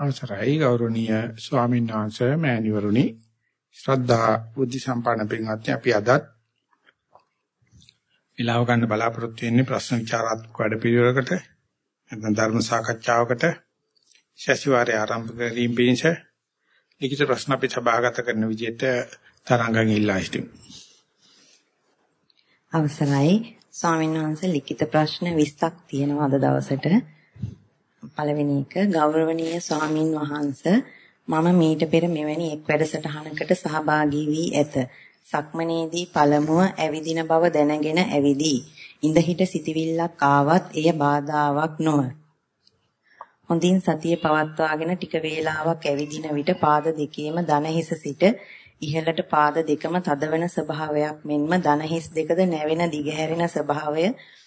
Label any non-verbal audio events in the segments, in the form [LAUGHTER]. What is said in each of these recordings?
අවසරයි ගෞරවනීය ස්වාමීන් වහන්සේ මෑණිවරුනි ශ්‍රද්ධා බුද්ධ සම්පන්න පින්වත්නි අපි අදත් විලාව ගන්න බලාපොරොත්තු වෙන්නේ ප්‍රශ්න විචාරාත්මක වැඩපිළිවෙලකට නැත්නම් ධර්ම සාකච්ඡාවකට ශෂිවාරයේ ආරම්භ කිරීම පිණිස ලිඛිත ප්‍රශ්න අපි සභාගත කරන විදිහට තරංගන් ඉල්ලා සිටිමු. අවසරයි ස්වාමීන් වහන්සේ ලිඛිත ප්‍රශ්න 20ක් තියෙනවා අද දවසට. පළවෙනි එක ගෞරවනීය ස්වාමින් වහන්සේ මම මීට පෙර මෙවැනි එක් වැඩසටහනකට සහභාගී වී ඇත. සක්මනේදී පළමුව ඇවිදින බව දැනගෙන ඇවිදී. ඉඳහිට සිටිවිල්ලක් ආවත් එය බාධාාවක් නොව. හොඳින් සතිය පවත්වාගෙන ටික වේලාවක් ඇවිදින විට පාද දෙකේම දන හිස සිට ඉහළට පාද දෙකම තදවන ස්වභාවයක් මෙන්ම දන හිස් දෙකද නැවෙන දිගහැරෙන ස්වභාවය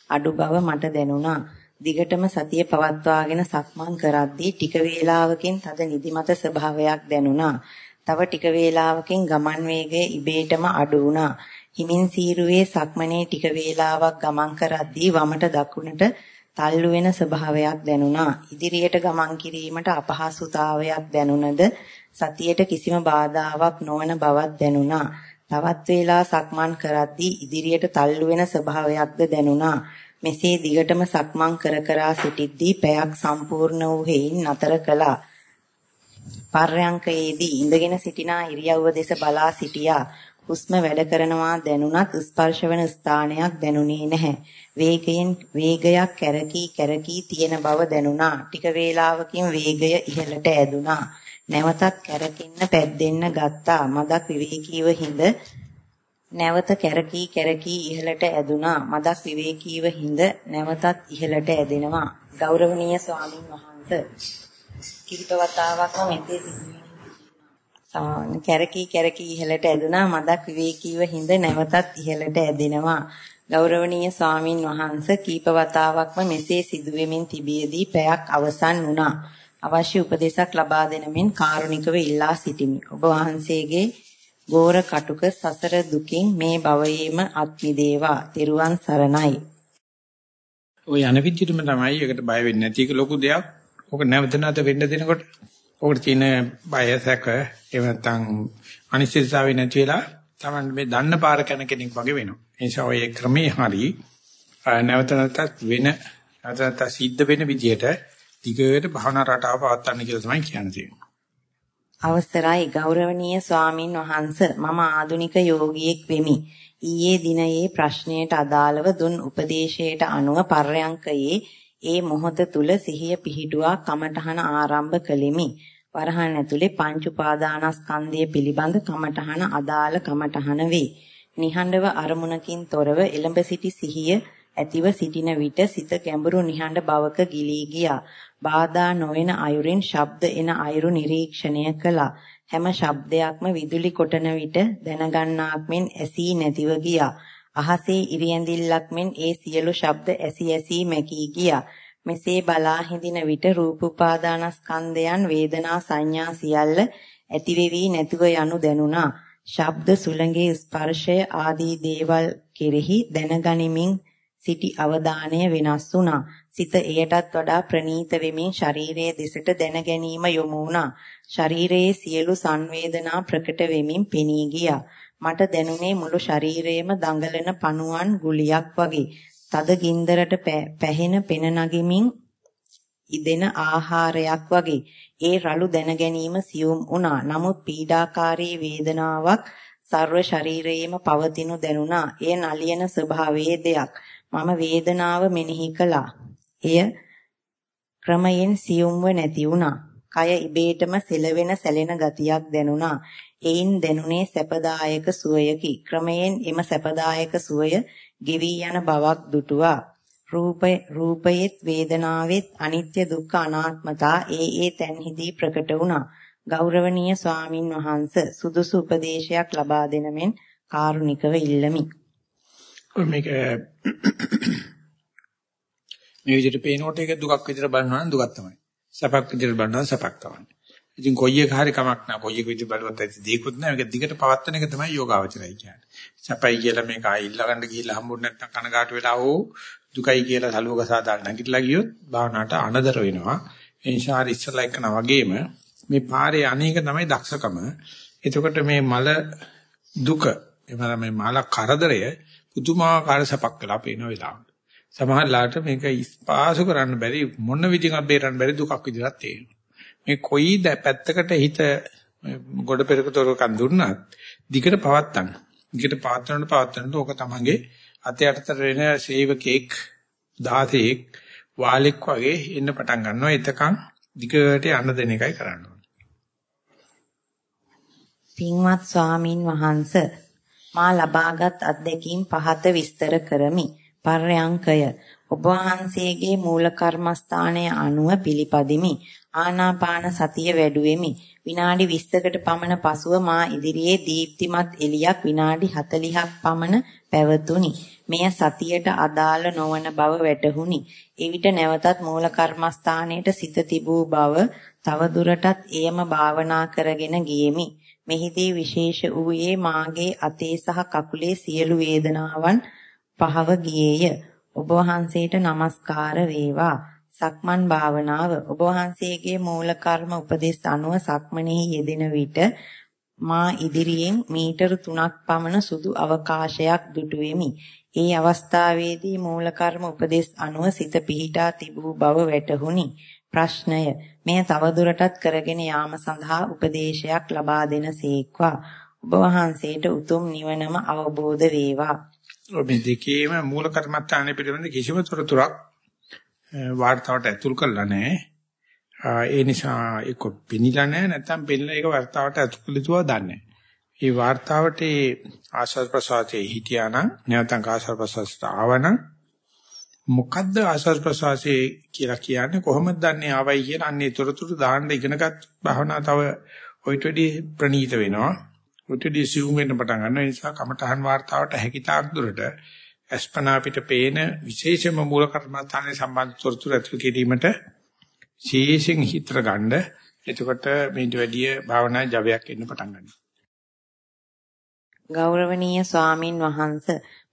අඩු බව මට දැනුණා. දිගටම සතිය පවත්වාගෙන සක්මන් කරද්දී ටික වේලාවකින් තද නිදිමත ස්වභාවයක් දැනුණා. තව ටික වේලාවකින් ගමන් වේගය ඉබේටම අඩු වුණා. හිමින් සීරුවේ සක්මනේ ටික වේලාවක් ගමන් කරද්දී වමට දකුණට තල්ලු වෙන ස්වභාවයක් දැනුණා. ඉදිරියට ගමන් කිරීමට අපහසුතාවයක් දැනුණද සතියට කිසිම බාධාාවක් නොවන බවක් දැනුණා. තවත් වේලා සක්මන් කරද්දී ඉදිරියට තල්ලු වෙන ස්වභාවයක්ද දැනුණා. මෙසේ දිගටම සක්මන් කර කරා සිටිද්දී පැයක් සම්පූර්ණ වූ හේයින් නතර කළා. පර්යංකයේදී ඉඳගෙන සිටිනා ඉරියව්ව දෙස බලා සිටියා. හුස්ම වැඩ කරනවා දැනුණත් ස්පර්ශ වෙන ස්ථානයක් දැනුනේ නැහැ. වේගයෙන් වේගයක් කැරකී කැරකී තියෙන බව දැනුණා. ටික වේලාවකින් වේගය ඉහළට ඇදුනා. නැවතත් කැරකෙන්න පැද්දෙන්න ගත්තා. මදක් විවේකීව හිඳ නැවත කැරකී කැරකී ඉහළට ඇදුනා. මදක් විවේකීව හිඳ නැවතත් ඉහළට ඇදෙනවා. ගෞරවනීය ස්වාමින් වහන්සේ කිහිප වතාවක්ම මෙසේ සිදුවේ. කැරකී කැරකී ඉහළට ඇදුනා. මදක් විවේකීව හිඳ නැවතත් ඉහළට ඇදෙනවා. ගෞරවනීය ස්වාමින් වහන්සේ කීප වතාවක්ම මෙසේ සිදුවෙමින් තිබියදී පැයක් අවසන් වුණා. අවශ්‍ය උපදේශක් ලබා දෙන මෙන් කාරුණිකව ඉල්ලා සිටිමි. ඔබ වහන්සේගේ ගෝර කටුක සසර දුකින් මේ භවයේම අත්මිදේවා. තෙරුවන් සරණයි. ඔය යන විදිහටම තමයි ඒකට බය වෙන්නේ නැති එක ලොකු දෙයක්. ඔක නැවත නැවත වෙන්න දෙනකොට ඔකට තියෙන බය සැක එහෙම නැත්නම් අනිශ්චිතතාවය නැති වෙලා Taman මේ දන්න පාර යන කෙනෙක් වගේ වෙනවා. ඒ නිසා ඔය ක්‍රමේ හරි නැවත නැවතත් වෙන නැවත නැවත සිද්ධ වෙන විදිහට දිගට භවනා රටාව පවත්වන්න කියලා තමයි කියන්නේ. අවසරයි ගෞරවනීය ස්වාමින් වහන්ස මම ආදුනික යෝගියෙක් වෙමි. ඊයේ දිනයේ ප්‍රශ්නයට අදාළව දුන් උපදේශයට අනුව පර්යංකයේ ඒ මොහොත තුල සිහිය පිහිටුවා කමඨහන ආරම්භ කළෙමි. වරහන් ඇතුලේ පංච උපාදානස්කන්ධය පිළිබඳ කමඨහන අදාළ කමඨහන වේ. නිහඬව අරමුණකින් තොරව එළඹ සිටි සිහිය ඇතිව සිටින විට සිත ගැඹුරු නිහඬ බවක ගිලී ගියා. බාධා නොවන අයුරින් ශබ්ද එන අයුරු නිරීක්ෂණය කළා. හැම ශබ්දයක්ම විදුලි කොටන විට දැනගන්නාක් මෙන් ඇසී නැතිව ගියා. අහසේ ඉරියැඳිල්ලක් මෙන් ඒ සියලු ශබ්ද ඇසි ඇසි මැකී ගියා. මෙසේ බලා හිඳින විට රූප උපාදානස්කන්ධයන් වේදනා සංඥා සියල්ල ඇති වෙවි නැතිව යනු දැනුණා. ශබ්ද සුළඟේ ස්පර්ශය ආදී දේවල් කෙරෙහි දැනගනිමින් සිටි අවධානය වෙනස් වුණා. සිත එයටත් වඩා ප්‍රනීත වෙමින් ශරීරයේ දෙසට දැන ගැනීම යොමු වුණා. ශරීරයේ සියලු සංවේදනා ප්‍රකට වෙමින් පෙනී ගියා. මට දැනුනේ මුළු ශරීරයේම දඟලන පණුවන් ගුලියක් වගේ. තද ගින්දරට පැහෙන පෙන නගිමින් ඉදෙන ආහාරයක් වගේ. ඒ රළු දැන ගැනීම සියුම් වුණා. නමුත් පීඩාකාරී වේදනාවක් සර්ව ශරීරයේම පවතිනු දැනුණා. එය නලියන ස්වභාවයේ දෙයක්. මම වේදනාව මෙනෙහි කළා. එය ක්‍රමයෙන් සියුම්ව නැති වුණා. කය ඉබේටම සෙලවෙන සැලෙන ගතියක් දැනුණා. එයින් දැනුනේ සැපදායක සුවයකි. ක්‍රමයෙන් එම සැපදායක සුවය ගෙවි යන බවක් දුටුවා. රූපේ රූපයේත් වේදනාවෙත් අනිත්‍ය දුක්ඛ අනාත්මතා ඒ ඒ තැන්හිදී ප්‍රකට වුණා. ගෞරවනීය ස්වාමින් වහන්සේ සුදුසු උපදේශයක් ලබා දෙන මෙන් කාරුණිකව ඉල්ලමි. මේක මේ විදිහට පේනකොට ඒක දුකක් විදිහට බලනවා නම් දුකක් තමයි. සැපක් විදිහට බලනවා සැපක් තමයි. ඉතින් කොයි එක හරි කමක් නැහැ. කොයි එක විදිහට බලවත් ඇති දෙයක්වත් නැහැ. මේක දිගට පවත්වන එක තමයි යෝගාවචරය කියන්නේ. සැපයි කියලා මේක ආයි ඉල්ලගන්න ගිහිල්ලා හම්බුනේ නැත්නම් කනගාටු වෙලා ඕ දුකයි කියලා සලුවක සාදාල් නැගිටලා ගියොත් භාවනාවට අනදර වෙනවා. එන්ෂාර ඉස්සලා එකන වගේම මේ පාරේ අනේක තමයි දක්ෂකම. එතකොට මේ මල දුක එමනම් මේ මල කරදරය පුදුමාකාර සපක් කළා පේන වෙලාවට. සමහරලාට මේක ඉස්පාසු කරන්න බැරි මොන විදිහකට බේරන්න බැරි දුකක් විදිහට තේරෙනවා. මේ කොයි පැත්තකට හිත ගොඩ පෙරකතොරකම් දුන්නත් දිගට පවත්තන්න. දිගට පවත්තනට පවත්තනට ඕක තමංගේ අතේ අතට වෙන සේවකෙක් 16ක් වාලෙක් වගේ එන්න පටන් ගන්නවා. එතකන් දිගට යන්න දෙන එකයි කරන්න ඕනේ. පින්වත් ස්වාමින් වහන්සේ මා ලබාගත් අත්දැකීම් පහත විස්තර කරමි. පර්යංකය ඔබ වහන්සේගේ මූල කර්මස්ථානයේ අනුව පිළිපදිමි. ආනාපාන සතිය වැඩුවෙමි. විනාඩි 20කට පමණ පසුව මා ඉදිරියේ දීප්තිමත් එළියක් විනාඩි 40ක් පමණ පැවතුණි. මෙය සතියට අදාළ නොවන බව වැටහුණි. එවිට නැවතත් මූල කර්මස්ථානයේට සිත තිබූ බව තවදුරටත් එයම භාවනා කරගෙන ගියෙමි. මෙහිදී විශේෂ වූයේ මාගේ අතේ සහ කකුලේ සියලු වේදනාවන් පහව ගියේය. ඔබ වහන්සේට নমස්කාර වේවා. සක්මන් භාවනාව ඔබ වහන්සේගේ මූල කර්ම උපදෙස් අනුව සක්මනෙහි යෙදෙන විට මා ඉදිරියෙන් මීටර 3ක් පමණ සුදු අවකාශයක් දුටු වෙමි. ඒ අවස්ථාවේදී මූල කර්ම උපදෙස් අනුව සිත පිහිටා තිබූ බව වැටහුණි. ප්‍රශ්නය මෙය තවදුරටත් කරගෙන යාම සඳහා උපදේශයක් ලබා දෙනසේක්වා. ඔබ වහන්සේට උතුම් නිවනම අවබෝධ වේවා. මේ දෙකේම මූල කර්මත්තානේ පිළිබඳ කිසිම තොරතුරක් වාර්තාවට ඇතුල් කරලා නැහැ. ඒ නිසා ඒක පිනිලා නැහැ නැත්නම් පිළිලා ඒක වර්තාවට ඇතුල් කළා දන්නේ. ඒ වාර්තාවට ආශාස් ප්‍රසවාසයේ හිටියානම් නැත්නම් ආශාස් ප්‍රසවාසයට ආවනම් මොකද්ද ආශාස් ප්‍රසවාසයේ කියලා කියන්නේ කොහොමද දන්නේ ආවයි කියලා අන්නේ තොරතුරු දාන්න ඉගෙනගත් භාවනා තව ඔයිට වැඩි ප්‍රණීත වෙනවා. ඔයිට වැඩි සිවුම් වෙන්න පටන් ගන්නවා. ඒ නිසා කමඨහන් වාර්තාවට හැකිතාක් දුරට අස්පනා පිට පේන විශේෂම මූල කර්මස්ථානයේ සම්බන්ධ තොරතුරු ඇතුළු කිරීමට ශේෂයෙන් හිතර ගන්න. එතකොට මේට වැඩිය භාවනා ජවයක් එන්න පටන් ගන්නවා. ගෞරවනීය ස්වාමින් වහන්ස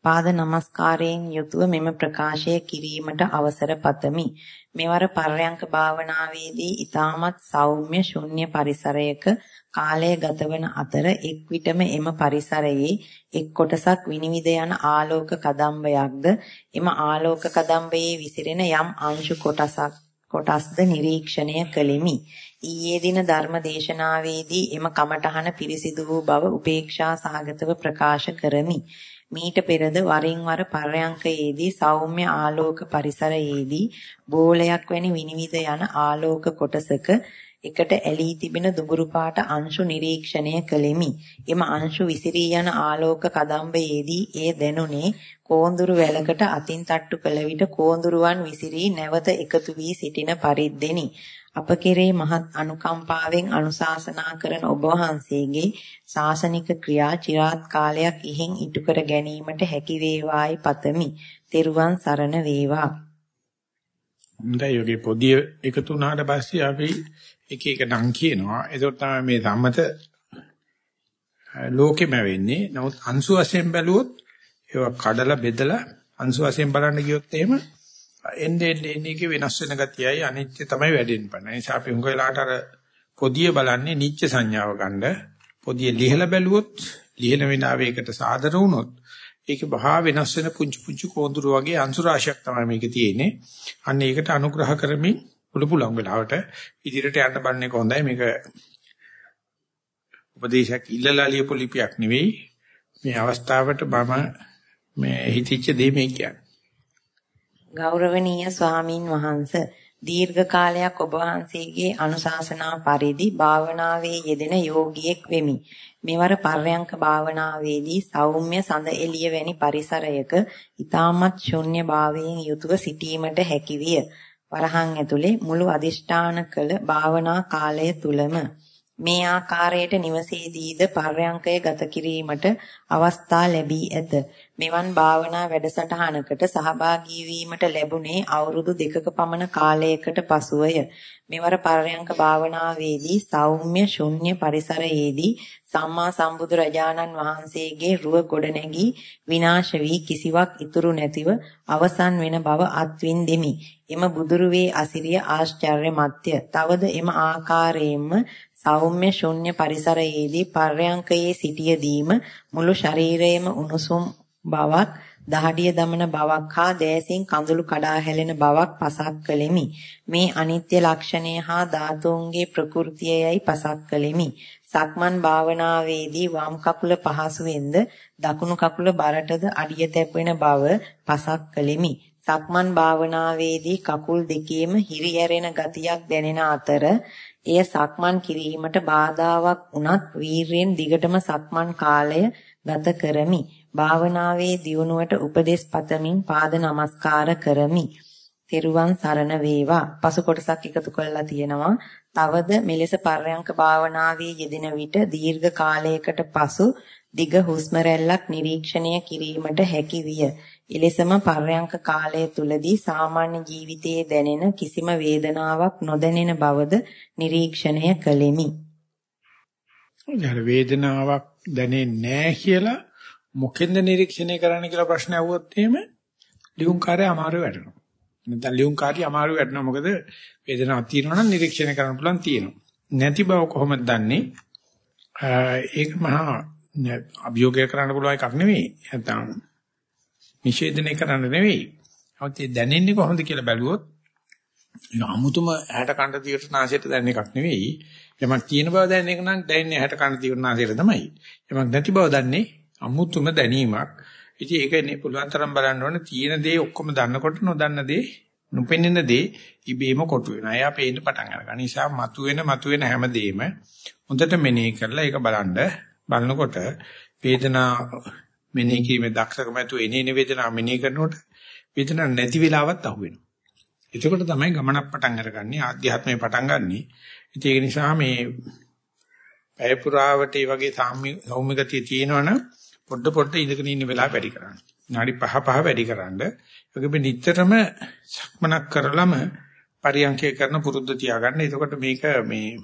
පාද නමස්කාරයෙන් යුතුව මෙම ප්‍රකාශය කිරීමට අවසර පතමි. මෙවර පර්යංක භාවනාවේදී ඊටමත් සෞම්‍ය ශුන්‍ය පරිසරයක කාලය ගතවන අතර එක් විටම එම පරිසරයේ එක් කොටසක් විනිවිද යන ආලෝක කදම්බයක්ද එම ආලෝක කදම්බයේ විසිරෙන යම් අංශු කොටසක් කොටස්ද නිරීක්ෂණය කළෙමි. ඊයේ දින ධර්ම දේශනාවේදී එම කමඨහන පිරිසිදු වූ බව උපේක්ෂා සහගතව ප්‍රකාශ කරමි. මීට පෙරද වරින් වර පර්යංකයේදී සෞම්‍ය ආලෝක පරිසරයේදී බෝලයක් වැනි විනිවිද යන ආලෝක කොටසක එකට ඇලී තිබෙන දුඹුරු පාට අංශු නිරීක්ෂණය කළෙමි. එම අංශු විසිරී යන ආලෝක කදම්බයේදී ඒ දැනුනේ කෝඳුරු වැලකට අතින් තට්ටු කළ විට කෝඳුරුවන් විසිරී නැවත එකතු වී සිටින පරිද්දෙනි. අප කෙරේ මහත් අනුකම්පාවෙන් අනුශාසනා කරන ඔබ වහන්සේගේ ශාසනික ක්‍රියා চিරාත් කාලයක් ඉහෙන් ඉටු කර ගැනීමට හැකි වේවායි පතමි. තෙරුවන් සරණ වේවා. හොඳයි යෝගේ පොදිය එකතු වුණාට පස්සේ අපි එක එක නම් කියනවා. ඒක තමයි මේ සම්මත ලෝකෙම වෙන්නේ. නමුත් අංශු වශයෙන් බැලුවොත් ඒවා කඩලා බෙදලා අංශු වශයෙන් බලන්න ගියොත් එහෙම එන්නේ එන්නේ එක වෙනස් වෙන ගතියයි අනිත්‍ය තමයි වැඩෙන්න පන. ඒ නිසා අපි හුඟ වෙලාට අර පොදිය බලන්නේ නිච්ච සංඥාව ගන්න. පොදිය ලිහලා බැලුවොත් ලිහන වෙනාවේකට සාදර වුණොත් ඒක බහා වෙනස් වෙන පුංචි පුංචි කෝඳුරු වගේ අංශු රාශියක් තමයි මේකේ තියෙන්නේ. අන්න ඒකට අනුග්‍රහ කරමින් පුළු පුළුවන් වෙලාවට ඉදිරියට යන්න බන්නේ කොහොඳයි මේක උපදේශයක් ඉල්ලලා ලියපු ලිපියක් නෙවෙයි මේ අවස්ථාවට මම මේ හිතිච්ච දේ මේ කියන්නේ. ගෞරවනීය ස්වාමින් වහන්සේ දීර්ඝ කාලයක් ඔබ වහන්සේගේ අනුශාසනා පරිදි භාවනාවේ යෙදෙන යෝගියෙක් වෙමි. මෙවර පර්යංක භාවනාවේදී සෞම්‍ය සඳ එළිය වැනි පරිසරයක ඊටමත් ශුන්‍ය භාවයෙන් යුතුව සිටීමට හැකිවිය. වරහන් ඇතුලේ මුළු අදිෂ්ඨාන කළ භාවනා කාලය තුලම මේ ආකාරයට නිවසේදීද පර්යංකය ගත කිරීමට අවස්ථා ලැබී ඇත. මෙවන් භාවනා වැඩසටහනකට සහභාගී වීමට ලැබුණේ අවුරුදු දෙකක පමණ කාලයකට පසුවය. මෙවර පර්යංක භාවනාවේදී සෞම්‍ය ශුන්‍ය පරිසරයේදී සම්මා සම්බුදු රජාණන් වහන්සේගේ රුව ගොඩනැගී විනාශ වී කිසිවක් ඉතුරු නැතිව අවසන් වෙන බව අත්විඳෙමි. එම බුදුරුවේ අසිරිය ආශ්චර්යමත්ය. තවද එම ආකාරයෙන්ම සෞම්‍ය ශුන්‍ය පරිසරයේදී පර්යංකයේ සිටියදීම මුළු ශරීරයේම උණුසුම් බවක් දහඩිය දමන බවක් හා දෑසින් කඳුළු කඩා හැලෙන බවක් පසක් කළෙමි. මේ අනිත්‍ය ලක්ෂණය හා ධාතුන්ගේ ප්‍රകൃතියයි පසක් කළෙමි. සක්මන් භාවනාවේදී වම් කකුල පහසුවෙන්ද දකුණු කකුල බරටද අඩිය තැබෙන බව පසක් කළෙමි. සක්මන් භාවනාවේදී කකුල් දෙකේම හිරියැරෙන ගතියක් දැනෙන අතර එය සක්මන් කිරීමට බාධාවක් වුණත් වීරයෙන් දිගටම සක්මන් කාලය ගත කරමි. භාවනාවේ දියුණුවට උපදෙස් පතමින් පාද නමස්කාර කරමි. තෙරුවන් සරණ වේවා. පසු කොටසක් එකතු කරලා තියෙනවා. තවද මෙලෙස පර්යංක භාවනාවේ යෙදෙන විට දීර්ඝ කාලයකට පසු දිග හුස්ම රැල්ලක් නිරීක්ෂණය කිරීමට හැකි විය. එලෙසම පර්යංක කාලය තුලදී සාමාන්‍ය ජීවිතයේ දැනෙන කිසිම වේදනාවක් නොදැනෙන බවද නිරීක්ෂණය කළෙමි. වේදනාවක් දැනෙන්නේ නැහැ කියලා මොකෙන්ද නිරීක්ෂණය කරන්න කියලා ප්‍රශ්න අහුවොත් එහෙම ලියුම් කාර්යය අමාරු වෙනවා. නැත්නම් ලියුම් කාර්යය අමාරු වෙනවා මොකද වේදනාවක් තියෙනවා නම් නිරීක්ෂණය කරන්න පුළුවන් තියෙනවා. නැති බව කොහොමද දන්නේ? ඒක මහා අභියෝගය කරන්න පුළුවන් එකක් නෙවෙයි. නැත්නම් නිෂේධනය කරන්න නෙවෙයි. අවත් ඒ දැනෙන්නේ කොහොමද කියලා බැලුවොත් ඒක අමුතුම ඇහැට කන්න දිවට නාසයට දැනෙන එකක් නෙවෙයි. යමක් තියෙන බව දැනෙන එක නම් දැනෙන්නේ ඇහැට කන්න දිවට නාසයට තමයි. යමක් නැති බව දන්නේ අමුතුම දැනීමක්. ඉතින් ඒකනේ පුළුවන් තරම් බලන්න ඕනේ තියෙන දේ ඔක්කොම දන්නකොට නොදන්න දේ නොපෙනෙන දේ ඉබේම කොටු වෙනවා. එයා පේන්න පටන් ගන්නවා. නිසා මතුවෙන මතුවෙන හැම දෙෙම හොඳට මෙනෙහි කරලා ඒක බලන්න බලනකොට වේදනා මෙනෙහි කිරීමේ දක්ෂකම ඇතුව එනේන වේදනාව මෙනෙහි කරනකොට වේදනාවක් නැති වෙලාවත් අහු වෙනවා. එතකොට තමයි ගමනක් පටන් අරගන්නේ ආධ්‍යාත්මේ පටන් ගන්නෙ. ඒක නිසා මේ පැය පුරාවට මේ වගේ සෞම්‍ය ගතිය තියෙනවනම් පොඩ පොඩ ඉඳගෙන ඉන්න වෙලාව වැඩි කරන්න. නාඩි පහ පහ වැඩි කරන්න. ඒකෙ නිතරම සක්මනක් කරලම පරියන්කේ කරන පුරුද්ද තියාගන්න. එතකොට මේක මේ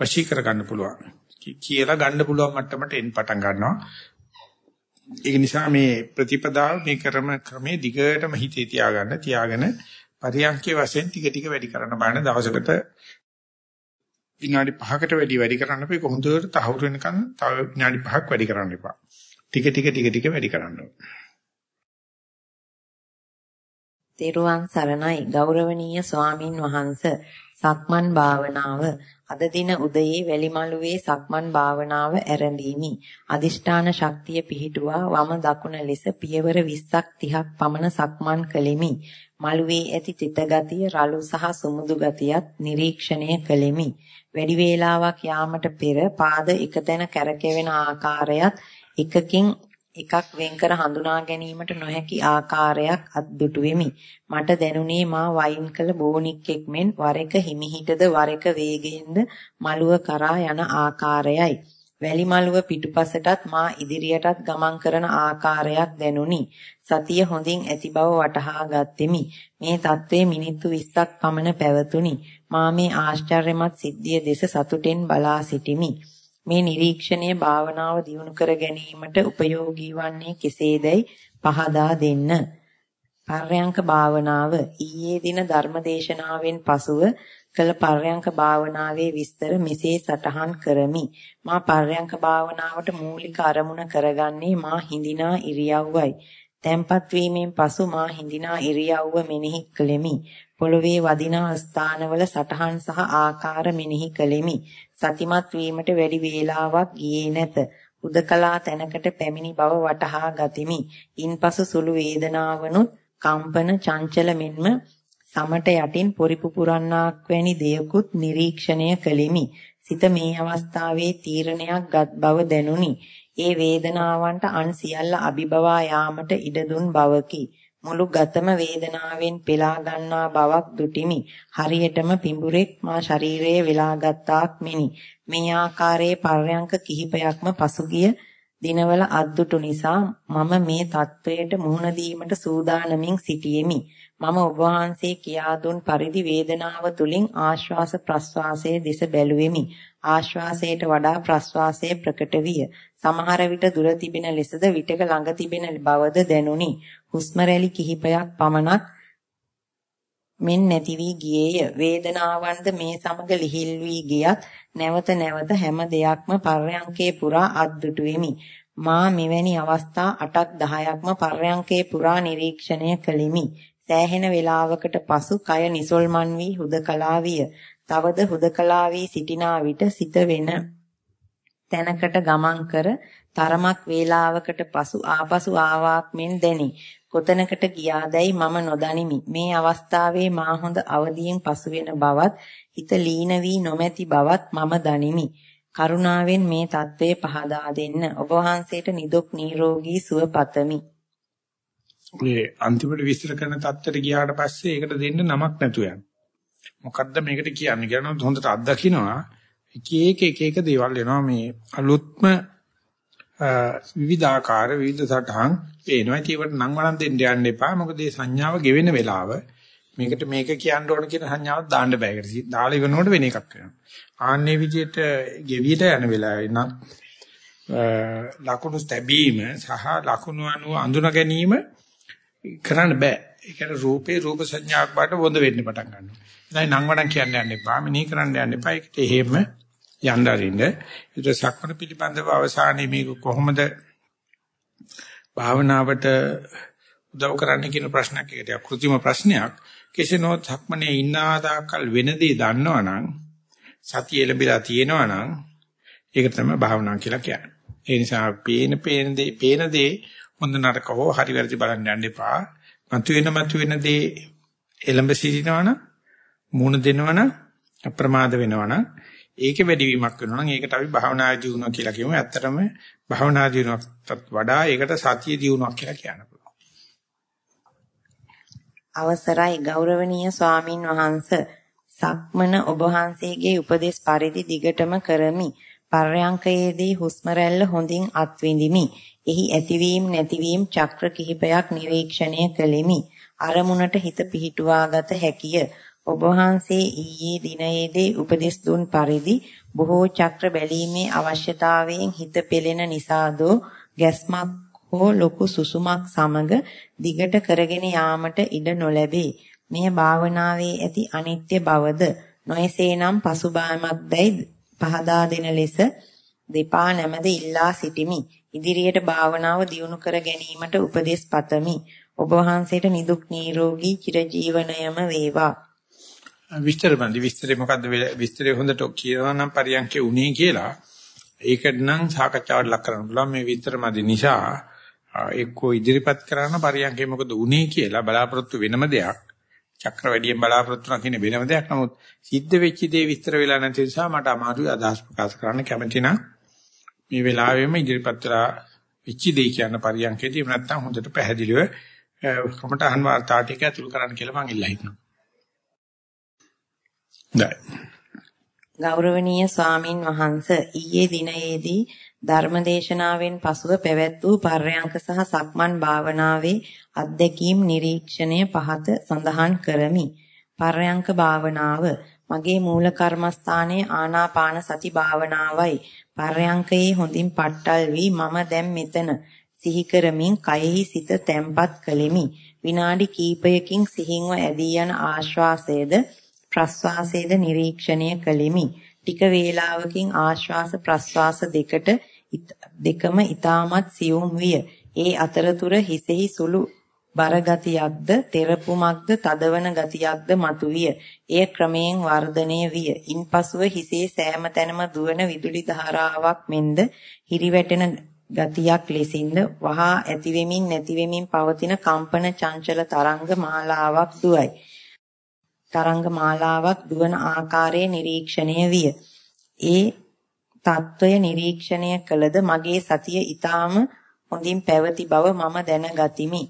වශී කර ගන්න පුළුවන්. කියලා ගන්න පුළුවන් මට්ටමට එන්න පටන් ගන්නවා. ඒක නිසා මේ ප්‍රතිපදාව මේ ක්‍රම ක්‍රමේ දිගටම හිතේ තියාගන්න තියාගෙන පරියන්කේ වශයෙන් ටික ටික වැඩි කරන්න බලන දවසකට විනාඩි 5කට වැඩි වැඩි කරන්න අපි කොහොමද තහවුරු වෙනකන් තව විනාඩි 5ක් වැඩි කරන්න එපා. ටික ටික ටික ටික වැඩි කරන්න ඕනේ. තෙරුවන් සරණයි ගෞරවනීය ස්වාමින් වහන්ස සක්මන් භාවනාව. අද දින උදයේ වැලිමලුවේ සක්මන් භාවනාව ආරම්භීමි අදිෂ්ඨාන ශක්තිය පිහිටුවා වම දකුණ ලෙස පියවර 20ක් 30ක් පමණ සක්මන් කළෙමි. මළුවේ ඇති තිත ගතිය රළු සහ සුමුදු ගතියත් නිරීක්ෂණය කළෙමි. වැඩි වේලාවක් යාමට පෙර පාද එකතැන කැරකෙවෙන ආකාරයත් එකකින් එකක් වෙන්කර හඳුනා ගැනීමට නොහැකි ආකාරයක් අද්දුටු වෙමි. මට දැනුනේ මා වයින් කළ බෝනික්ෙක් මෙන් වර එක හිමිහිටද වර එක වේගයෙන්ද මළුව කරා යන ආකාරයයි. වැලි මළුව පිටුපසටත් මා ඉදිරියටත් ගමන් කරන ආකාරයක් දැනුනි. සතිය හොඳින් ඇති බව වටහා ගත්ෙමි. මේ தત્ත්වය මිනිත්තු 20ක් පමණ පැවතුනි. මා මේ ආශ්චර්යමත් සිද්ධිය දෙස සතුටෙන් බලා සිටිමි. මේ නිරීක්ෂණය භාවනාව දියුණු කර ගැනීමට උපයෝගී වන්නේ කෙසේදයි පහදා දෙන්න. පර්යංක භාවනාව ඊයේ දින ධර්මදේශනාවෙන් පසුව කළ පර්යංක භාවනාවේ විස්තර මෙසේ සටහන් කරමි. මා පර්යංක භාවනාවට මූලික අරමුණ කරගන්නේ මා හිඳිනා ඉරියව්වයි. තැම්පත් වීමෙන් පසු මා හිඳිනා ඉරියව්ව මෙනෙහි කළෙමි. පොළවේ වදිනා ස්ථානවල සටහන් සහ ආකාර මෙනෙහි කළෙමි. සතිමත් වීමට වැඩි වේලාවක් ගියේ නැත. උදකලා තැනකට පැමිණි බව වටහා ගතිමි. ඉන්පසු සුළු වේදනාවනුත් කම්පන චංචල මෙන්ම සමට යටින් පොරිපු පුරන්නාක් වැනි දෙයකුත් නිරීක්ෂණය කළෙමි. සිත මේ අවස්ථාවේ තීරණයක් ගත් බව දැනුනි. ඒ වේදනාවන්ට අන් සියල්ල අභිබවා යාමට ඉඩ දුන් බවකි. මුළු ගතම වේදනාවෙන් පෙලා ගන්නා බවක් දුටිමි. හරියටම පිඹුරෙක් මා ශරීරයේ වෙලා ගත්තාක් මෙනි. මේ ආකාරයේ පර්යංක කිහිපයක්ම පසුගිය දිනවල අද්දුටු නිසා මම මේ தത്വයට මුහුණ දීමට සූදානමින් සිටියෙමි. මම ඔබ වහන්සේ කියා දුන් පරිදි වේදනාව තුලින් ආශ්වාස ප්‍රශ්වාසයේ දෙස බැලුවෙමි. ආශ්වාසයට වඩා ප්‍රශ්වාසය ප්‍රකට විය. සමහර විට දුර තිබෙන ලෙසද විටක ළඟ තිබෙන බවද දැනුනි. හුස්ම රැලි කිහිපයක් පමණක් මෙන් නැති වී ගියේය. වේදනාවන්ද මේ සමග ලිහිල් වී ගියත් නැවත නැවත හැම දෙයක්ම පර්යංකේ පුරා අද්දුටු වෙමි. මා මෙවැනි අවස්ථා 8ක් 10ක්ම පර්යංකේ පුරා නිරීක්ෂණය කළෙමි. සෑහෙන වේලාවකට පසු කය නිසල්මන් වී හුදකලා විය. තවද හුදකලා වී සිටිනා විට සිත වෙන තැනකට ගමන් කර තරමක් වේලාවකට පසු ආපසු ආවාක් මෙන් දැනි. කොතනකට ගියාදැයි මම නොදනිමි. මේ අවස්ථාවේ මා හොඳ අවදියෙන් පසු වෙන බවත්, හිත ලීන වී නොමැති බවත් මම දනිමි. කරුණාවෙන් මේ தત્ත්වය පහදා දෙන්න. ඔබ වහන්සේට නිදුක් නිරෝගී සුව පතමි. ඔය අන්තිමට විස්තර කරන தත්ත්වයට ගියාට පස්සේ ඒකට දෙන්න නමක් නැතු යන. මොකද්ද මේකට කියන්නේ කියලා හොඳට අත්දකින්නවා. එක එක එක එක දේවල් එනවා මේ අලුත්ම විවිධාකාර විවිධ සටහන් පේනවා. ඒකට නම් වරන් දෙන්න යන්න එපා. මොකද මේ සංඥාව ගෙවෙන වෙලාව මේකට මේක කියන්න ඕන කියන සංඥාවක් දාන්න බෑ. ඒකට දාලා ඉවරනකොට වෙන එකක් වෙනවා. ආන්නේ විදිහට ගෙවියට යන වෙලාවේ නම් ලකුණු ස්තැබීම සහ ලකුණු අනුව අඳුන ගැනීම කරන්න බෑ. ඒ කියන්නේ රූපේ රූප සංඥාවක් බාට වොඳ වෙන්න පටන් ගන්නවා. ඉතින් නම් වඩන් කියන්න යන්න එපා. මිනී කරන්න යන්න එපා. ඒකට එහෙම යන්න අරින්න. ඒක සක්මන පිළිබඳව අවසානයේ මේක කොහොමද භාවනාවට උදව් කරන්න කියන ප්‍රශ්නයක් ඒකට කෘත්‍රිම ප්‍රශ්නයක්. කෙසේ නොත් සක්මනේ ඉන්න ආදාකල් වෙනදී දන්නවනම් සතිය ලැබිලා තියෙනවනම් ඒක තමයි භාවනාව කියලා කියන්නේ. ඒ නිසා පේන පේන දේ පේන දේ හොඳ නරක හෝ හරි වැරදි බලන්න යන්න එපා. මතුවෙන මතුවෙන දේ එළඹ සිටිනවනම් මුණ දෙනවනම් අප්‍රමාද වෙනවනම් ඒකේ වැඩිවීමක් වෙනවා නම් ඒකට අපි භාවනා දියුණුව කියලා කියමු. ඇත්තටම භාවනා දියුණුවටත් වඩා ඒකට සතිය දියුණුවක් කියලා කියන්න පුළුවන්. අවසරයි ගෞරවනීය ස්වාමින් වහන්සේ සක්මන ඔබ වහන්සේගේ උපදේශ පරිදි දිගටම කරමි. පර්යංකයේදී හුස්ම රැල්ල හොඳින් අත්විඳිමි. එහි ඇතිවීම නැතිවීම චක්‍ර කිහිපයක් නිරීක්ෂණය කළෙමි. අරමුණට හිත පිහිටුවාගත හැකිය. ඔබ වහන්සේ ඊයේ දිනයේදී උපදෙස් දුන් පරිදි බොහෝ චක්‍ර බැලීමේ අවශ්‍යතාවයෙන් හිත පෙළෙන නිසාදෝ ගැස්මක් හෝ ලොකු සුසුමක් සමග දිගට කරගෙන යාමට ඉඩ නොලැබේ. මෙය භාවනාවේ ඇති අනිත්‍ය බවද නොයසේනම් පසුබෑමක් දැයි පහදා දෙන ලෙස දෙපා නැමද ඉල්ලා සිටිමි. ඉදිරියට භාවනාව දියුණු කර ගැනීමට උපදෙස් පතමි. ඔබ වහන්සේට නිදුක් නිරෝගී චිරජීවනයම වේවා. විස්තර බඳි. විස්තරේ මොකද්ද විස්තරේ හොඳට කියනවා නම් පරියන්කේ උනේ කියලා. ඒකට නම් සාකච්ඡාවට ලක් කරන්න පුළුවන් මේ විස්තර මැදි නිසා එක්කෝ ඉදිරිපත් කරන පරියන්කේ මොකද උනේ කියලා බලාපොරොත්තු වෙනම දෙයක්. චක්‍ර වැඩියෙන් බලාපොරොත්තු නැතින වෙනම දෙයක්. නමුත් සිද්ධ වෙච්ච දේ විස්තර වෙලා නැති නිසා මට අමාරුයි අදහස් ප්‍රකාශ කරන්න කැමති නම් මේ වෙලාවෙම ඉදිරිපත් කරලා වෙච්ච දේ කියන පරියන්කේදී නැත්තම් හොඳට පැහැදිලිව කමටහන් වාර්තාවට එක ඇතුළු කරන්න කියලා මම ඉල්ලා හිටිනවා. ගෞරවනීය ස්වාමින් වහන්ස ඊයේ දිනයේදී ධර්මදේශනාවෙන් පසුව පැවැත් වූ පර්යංක සහ සක්මන් භාවනාවේ අත්දැකීම් නිරීක්ෂණය පහත සඳහන් කරමි. පර්යංක භාවනාව මගේ මූල කර්මස්ථානයේ ආනාපාන සති භාවනාවයි. පර්යංකයේ හොඳින් පට්ටල් වී මම දැන් මෙතන සිහි කරමින් කයෙහි සිත තැම්පත් කළෙමි. විනාඩි කිහිපයකින් සිහින්ව ඇදී යන ආශ්වාසයේද ප්‍රස්වාසයේද නිරීක්ෂණය කළෙමි. ටික වේලාවකින් ආශ්වාස ප්‍රස්වාස දෙකට දෙකම ඊටමත් සියුම් විය. ඒ අතරතුර හිසෙහි සුළු බරගතියක්ද තෙරපුමක්ද තදවන ගතියක්ද මතුවිය. එය ක්‍රමයෙන් වර්ධනය විය. ඉන්පසුව හිසේ සෑම තැනම දුවන විදුලි ධාරාවක් මෙන්ද හිරිවැටෙන ගතියක් ලෙසින්ද වහා ඇතිවෙමින් නැතිවෙමින් පවතින කම්පන චංචල තරංග මාලාවක් දුවයි. තරංග මාලාවක් දුවන ආකාරය නිරීක්ෂණය විය. ඒ తত্ত্বය නිරීක්ෂණය කළද මගේ සතිය ඊටාම හොඳින් පැවති බව මම දැනගතිමි.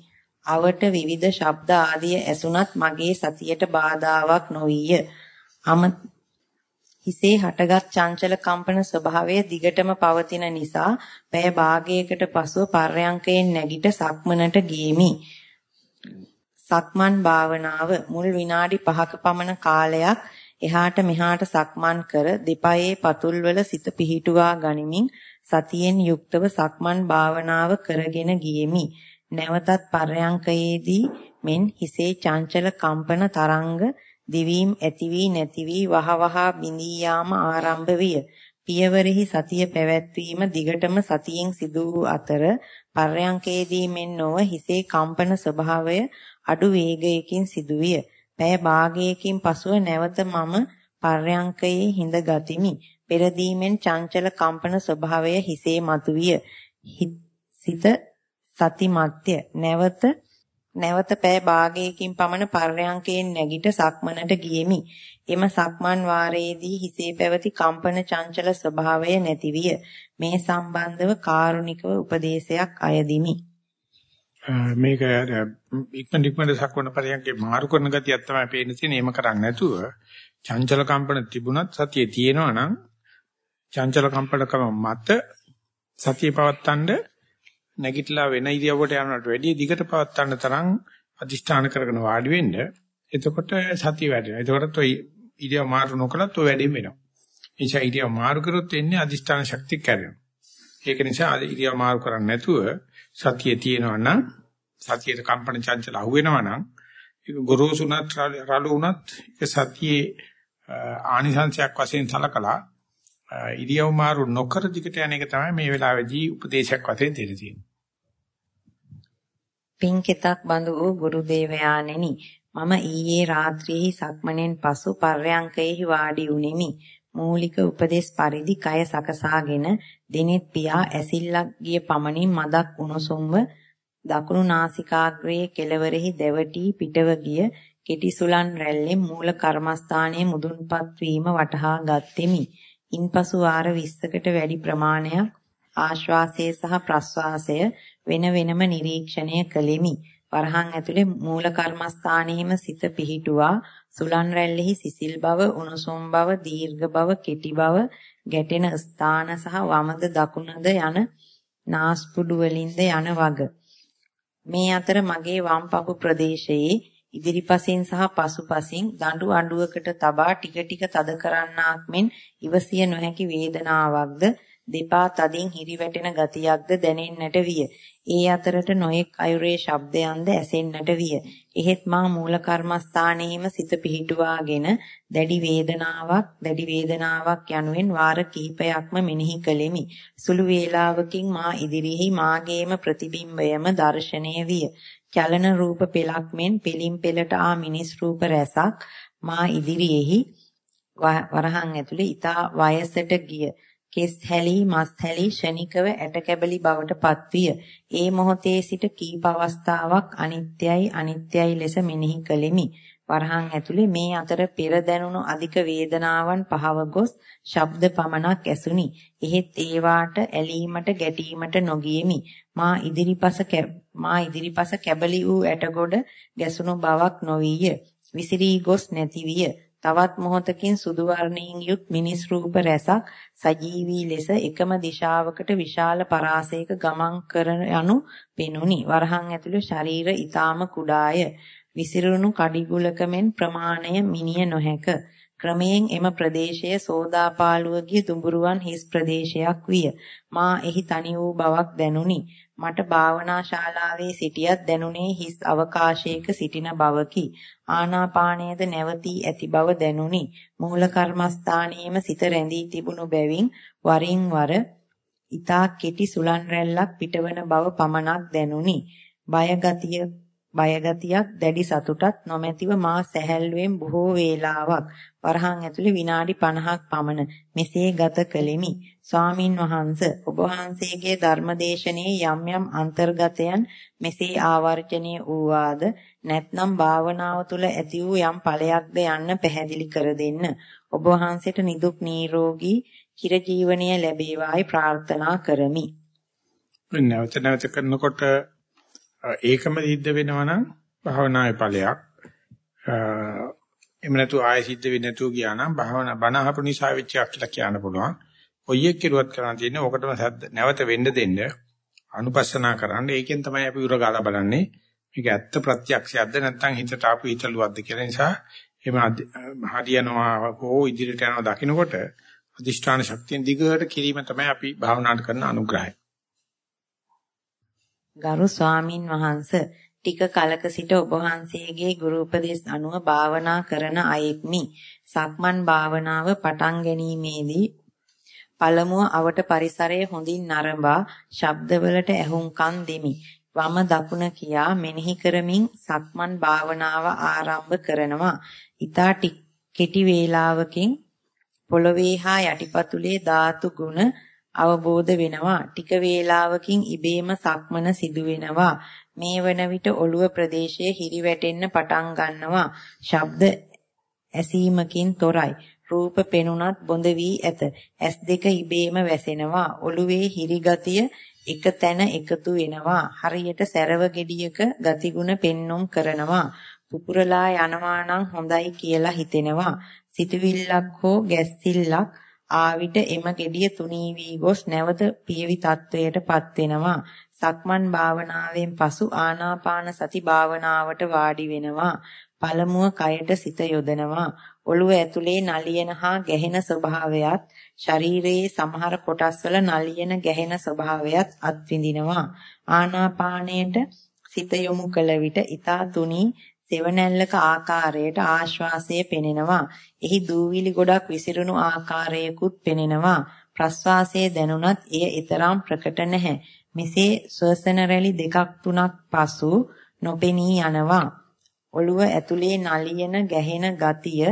අවට විවිධ ශබ්ද ආදී ඇසුණත් මගේ සතියට බාධාාවක් නොවිය. අම හිසේ හටගත් චංචල කම්පන ස්වභාවය දිගටම පවතින නිසා පැය භාගයකට පසුව පර්යංකයෙන් නැගිට සක්මනට ගියමි. සක්මන් භාවනාව මුල් විනාඩි 5ක පමණ කාලයක් එහාට මෙහාට සක්මන් කර දෙපයේ පතුල්වල සිත පිහිටුවා ගනිමින් සතියෙන් යුක්තව සක්මන් භාවනාව කරගෙන ගියෙමි. නැවතත් පර්යංකයේදී මෙන් හිසේ චංචල කම්පන තරංග දිවීම් ඇති වී නැති වී වහවහ බිඳී යාම ආරම්භ විය. පියවරෙහි සතිය පැවැත්වීම දිගටම සතියෙන් සිදු වූ අතර පර්යංකයේදී මෙන් නොව හිසේ කම්පන ස්වභාවය අඩු වේගයකින් සිදුවිය. පැය භාගයකින් පසුව නැවත මම පර්යංකයේ හිඳ ගතිමි. පෙරදීමෙන් චංචල කම්පන ස්වභාවය හිසේ මතුවිය. සිත සතිමත්ය. නැවත නැවත පෑ භාගයකින් පමණ පර්යංකයෙන් නැගිට සක්මනට ගියෙමි. එම සක්මන් වාරයේදී හිසේ පැවති කම්පන චංචල ස්වභාවය නැතිවිය. මේ සම්බන්ධව කාරුණිකව උපදේශයක් අයදිමි. මේක ඉක්මන ඉක්මන සක්වන පරියන්කේ මාරු කරන ගතියක් තමයි පේන්න තියෙන්නේ. එහෙම කරන්නේ නැතුව චංචල කම්පන තිබුණත් සතිය තියෙනවා නම් චංචල කම්පනකම මත සතිය පවත්තන්න නැගිටලා වෙන ඉරියව්වට යනවට වැඩිය දිගට පවත්තන්න තරම් අදිෂ්ඨාන කරගෙන වාඩි වෙන්න. එතකොට සතිය වැඩෙනවා. එතකොටත් ඔය ඉරියව් මාරු නොකලත් ඔය වැඩේ වෙනවා. ඒ නිසා ඉරියව් මාරු කරොත් එන්නේ අදිෂ්ඨාන ශක්තිය කැඩෙනවා. ඒක නිසා ඉරියව් මාරු කරන්නේ නැතුව සතිය තියෙනවා නම් සතියේ කම්පන චංචල අහුවෙනවා නම් ඒක ගොරෝසුණත් රළු වුණත් ඒක සතියේ ආනිසංශයක් වශයෙන් සලකලා ඉරියව් මාරු නොකර දිගට යන එක තමයි මේ වෙලාවේදී උපදේශයක් වශයෙන් දෙන්න තියෙන්නේ. පින්කෙතක් බඳු වූ ගුරු දේවයාණෙනි මම ඊයේ රාත්‍රියේ සක්මණෙන් පසු පර්යංකයෙහි වාඩි වුනිමි. මූලික උපදේශ පරිදි කය සකසාගෙන දිනෙත් පියා ඇසිල්ලක් ගිය පමණින් මදක් උණුසුම්ව දකුණු නාසිකාග්‍රයේ කෙළවරෙහි දැවටි පිටව ගිය කෙටි සුලන් රැල්ලෙන් මූල කර්මස්ථානයේ මුදුන්පත් වීම වටහා ගත්ෙමි. ඉන්පසු වාර 20කට වැඩි ප්‍රමාණයක් ආශ්වාසය සහ ප්‍රශ්වාසය වෙන වෙනම නිරීක්ෂණය කළෙමි. වරහන් ඇතුලේ මූල කර්මස්ථානෙහිම සිත පිහිටුවා සුලන් රැල්ලෙහි සිසිල් බව, උණුසුම් බව, දීර්ඝ බව, කෙටි බව, ගැටෙන ස්ථාන සහ වමද දකුණද යන නාස්පුඩු වලින්ද යන වග. මේ අතර මගේ වම් පපු ප්‍රදේශයේ ඉදිරිපසින් සහ පසුපසින් දඬු අඬුවකට තබා ටික ටික තද කරන්නාක් මෙන් ඉවසිය නොහැකි වේදනාවක්ද දෙපා තදින් හිරිවැටෙන ගතියක්ද දැනෙන්නට විය. ඒ අතරට නොයෙක් අයුරේ ශබ්දයන්ද ඇසෙන්නට විය. එහෙත් මා මූල කර්මස්ථානයේම සිත පිහිටුවාගෙන දැඩි වේදනාවක් දැඩි වේදනාවක් යනුවෙන් වාර කිහිපයක්ම මෙනෙහි කළෙමි. සුළු වේලාවකින් මා ඉදිරිෙහි මාගේම ප්‍රතිබිම්බයම දැర్శණය විය. චලන රූප පෙලක් මෙන් පෙලින් පෙලට ආ මිනිස් රූප රැසක් මා ඉදිරියේහි වරහන් ඇතුලේ ඊතා වයසට ගිය කෙස් හැලි මස් හැලි ෂණිකව ඇට කැබලි බවට පත්විය. ඒ මොහොතේ සිට කීප අවස්ථාවක් අනිත්‍යයි අනිත්‍යයි ලෙස මෙනෙහි කළෙමි. වරහන් ඇතුලේ මේ අතර පෙර දැනුණු අධික වේදනාවන් පහව ගොස් ශබ්ද පමණක් ඇසුනි. එහෙත් ඒවාට ඇලීමට ගැටීමට නොගියෙමි. මා ඉදිරිපස මා ඉදිරිපස කැබලි වූ ඇටගොඩ ගැසුණු බවක් නොවිය. විසිරී ගොස් නැති විය. තවත් මොහොතකින් සුදු වර්ණයෙන් යුත් මිනිස් රූප රැසක් සජීවී ලෙස එකම දිශාවකට විශාල පරාසයක ගමන් කරන යනු පෙනුනි. වරහන් ඇතුළේ ශරීර ඊටාම කුඩාය. විසිරුණු කඩිගුලක මෙන් ප්‍රමාණය මිනිය නොහැක. ක්‍රමයෙන් එම ප්‍රදේශය සෝදාපාලුව ගිය දුඹුරුවන් හිස් ප්‍රදේශයක් විය. මා එහි තනි වූ බවක් දැනුනි. මට භාවනා ශාලාවේ සිටියත් දැනුනේ හිස් අවකාශයක සිටින බවකි. ආනාපානයේද නැවතී ඇති බව දැනුනි. මූල කර්මස්ථානයේම සිත රැඳී තිබුණු බැවින් වරින් වර ඊතා කෙටි සුලන් රැල්ලක් පිටවන බව පමණක් දැනුනි. බය ගතිය බයගතියක් දැඩි සතුටක් නොමැතිව මා සැහැල්ලුවෙන් බොහෝ වේලාවක් වරහන් ඇතුලේ විනාඩි 50ක් පමණ මෙසේ ගත කළෙමි. ස්වාමින් වහන්ස ඔබ වහන්සේගේ ධර්මදේශනයේ යම් යම් අන්තර්ගතයන් මෙසේ ආවර්ජනීය වූවාද නැත්නම් භාවනාව තුළ ඇති වූ යම් ඵලයක්ද යන්න පැහැදිලි කර දෙන්න. ඔබ වහන්සේට නිදුක් නිරෝගී චිරජීවනීය ලැබේවායි ප්‍රාර්ථනා කරමි. නැවත නැවත කරනකොට ඒකම සිද්ධ වෙනවා නම් භාවනාවේ ඵලයක්. එහෙම නැතු ආයෙ සිද්ධ වෙන්නේ නැතුව ගියා නම් භාවනා බණ අහපු නිසා වෙච්ච එකක් කියලා කියන්න පුළුවන්. ඔය එක් කිරුවත් කරන්න තියෙන්නේ ඕකටම නැවත වෙන්න දෙන්න. අනුපස්සනා කරන්න. ඒකෙන් තමයි අපි උරගාලා බලන්නේ. මේක ඇත්ත ප්‍රත්‍යක්ෂයක්ද නැත්නම් හිතට ආපු හිතලුවක්ද කියලා නිසා එහෙම හරියනවා හෝ ඉදිරියට යනවා දකින්නකොට අදිෂ්ඨාන ශක්තියෙන් දිගට කිරීම තමයි අපි භාවනාට කරන අනුග්‍රහය. ගරු ස්වාමින් වහන්සේ ටික කලක සිට ඔබ වහන්සේගේ ගුරු උපදෙස් අනුව භාවනා කරන අයෙක්මි. සක්මන් භාවනාව පටන් ගැනීමේදී පළමුව අවට පරිසරය හොඳින් නරඹා ශබ්දවලට ඇහුම්කන් දෙමි. වම දකුණ කියා මෙනෙහි කරමින් සක්මන් භාවනාව ආරම්භ කරනවා. ඊතා කෙටි වේලාවකින් පොළවේ හා යටිපතුලේ ධාතු ගුණ අවබෝධ වෙනවා. ටික වේලාවකින් ඉබේම සක්මන සිදු වෙනවා. මේ වන විට ඔළුව ප්‍රදේශයේ හිරිවැටෙන්න පටන් ගන්නවා. ශබ්ද ඇසීමකින් තොරයි. රූප පෙනුනත් බොඳ වී ඇත. ඇස් දෙක ඉබේම වැසෙනවා. ඔළුවේ හිරිගතිය එක තැන එකතු වෙනවා. හරියට සැරව ගෙඩියක ගතිගුණ පෙන්눔 කරනවා. පුපුරලා යනවා නම් හොඳයි කියලා හිතෙනවා. සිතවිල්ලක් හෝ ගැස්සිල්ලක් ආවිට එම gediya තුනී වී ගොස් නැවත පියවි තත්වයටපත් වෙනවා. සක්මන් භාවනාවෙන් පසු ආනාපාන සති භාවනාවට වාඩි වෙනවා. පළමුව කයට සිත යොදනවා. ඔළුව ඇතුලේ නලියන හා ගැහෙන ස්වභාවයත් ශරීරයේ සමහර කොටස්වල නලියන ගැහෙන ස්වභාවයත් අත්විඳිනවා. ආනාපානයට සිත යොමු කළ විට ඊතා තුනී සෙවණැල්ලක ආකාරයට ආශ්වාසය පෙනෙනවා. එහි දූවිලි ගොඩක් විසිරුණු ආකාරයකුත් පෙනෙනවා. ප්‍රශ්වාසයේ දැනුණත් එය ඊතරම් ප්‍රකට නැහැ. මෙසේ ශ්වසන රැලි දෙකක් තුනක් පසු නොපෙනී යනවා. ඔළුව ඇතුලේ නලියන ගැහෙන ගතිය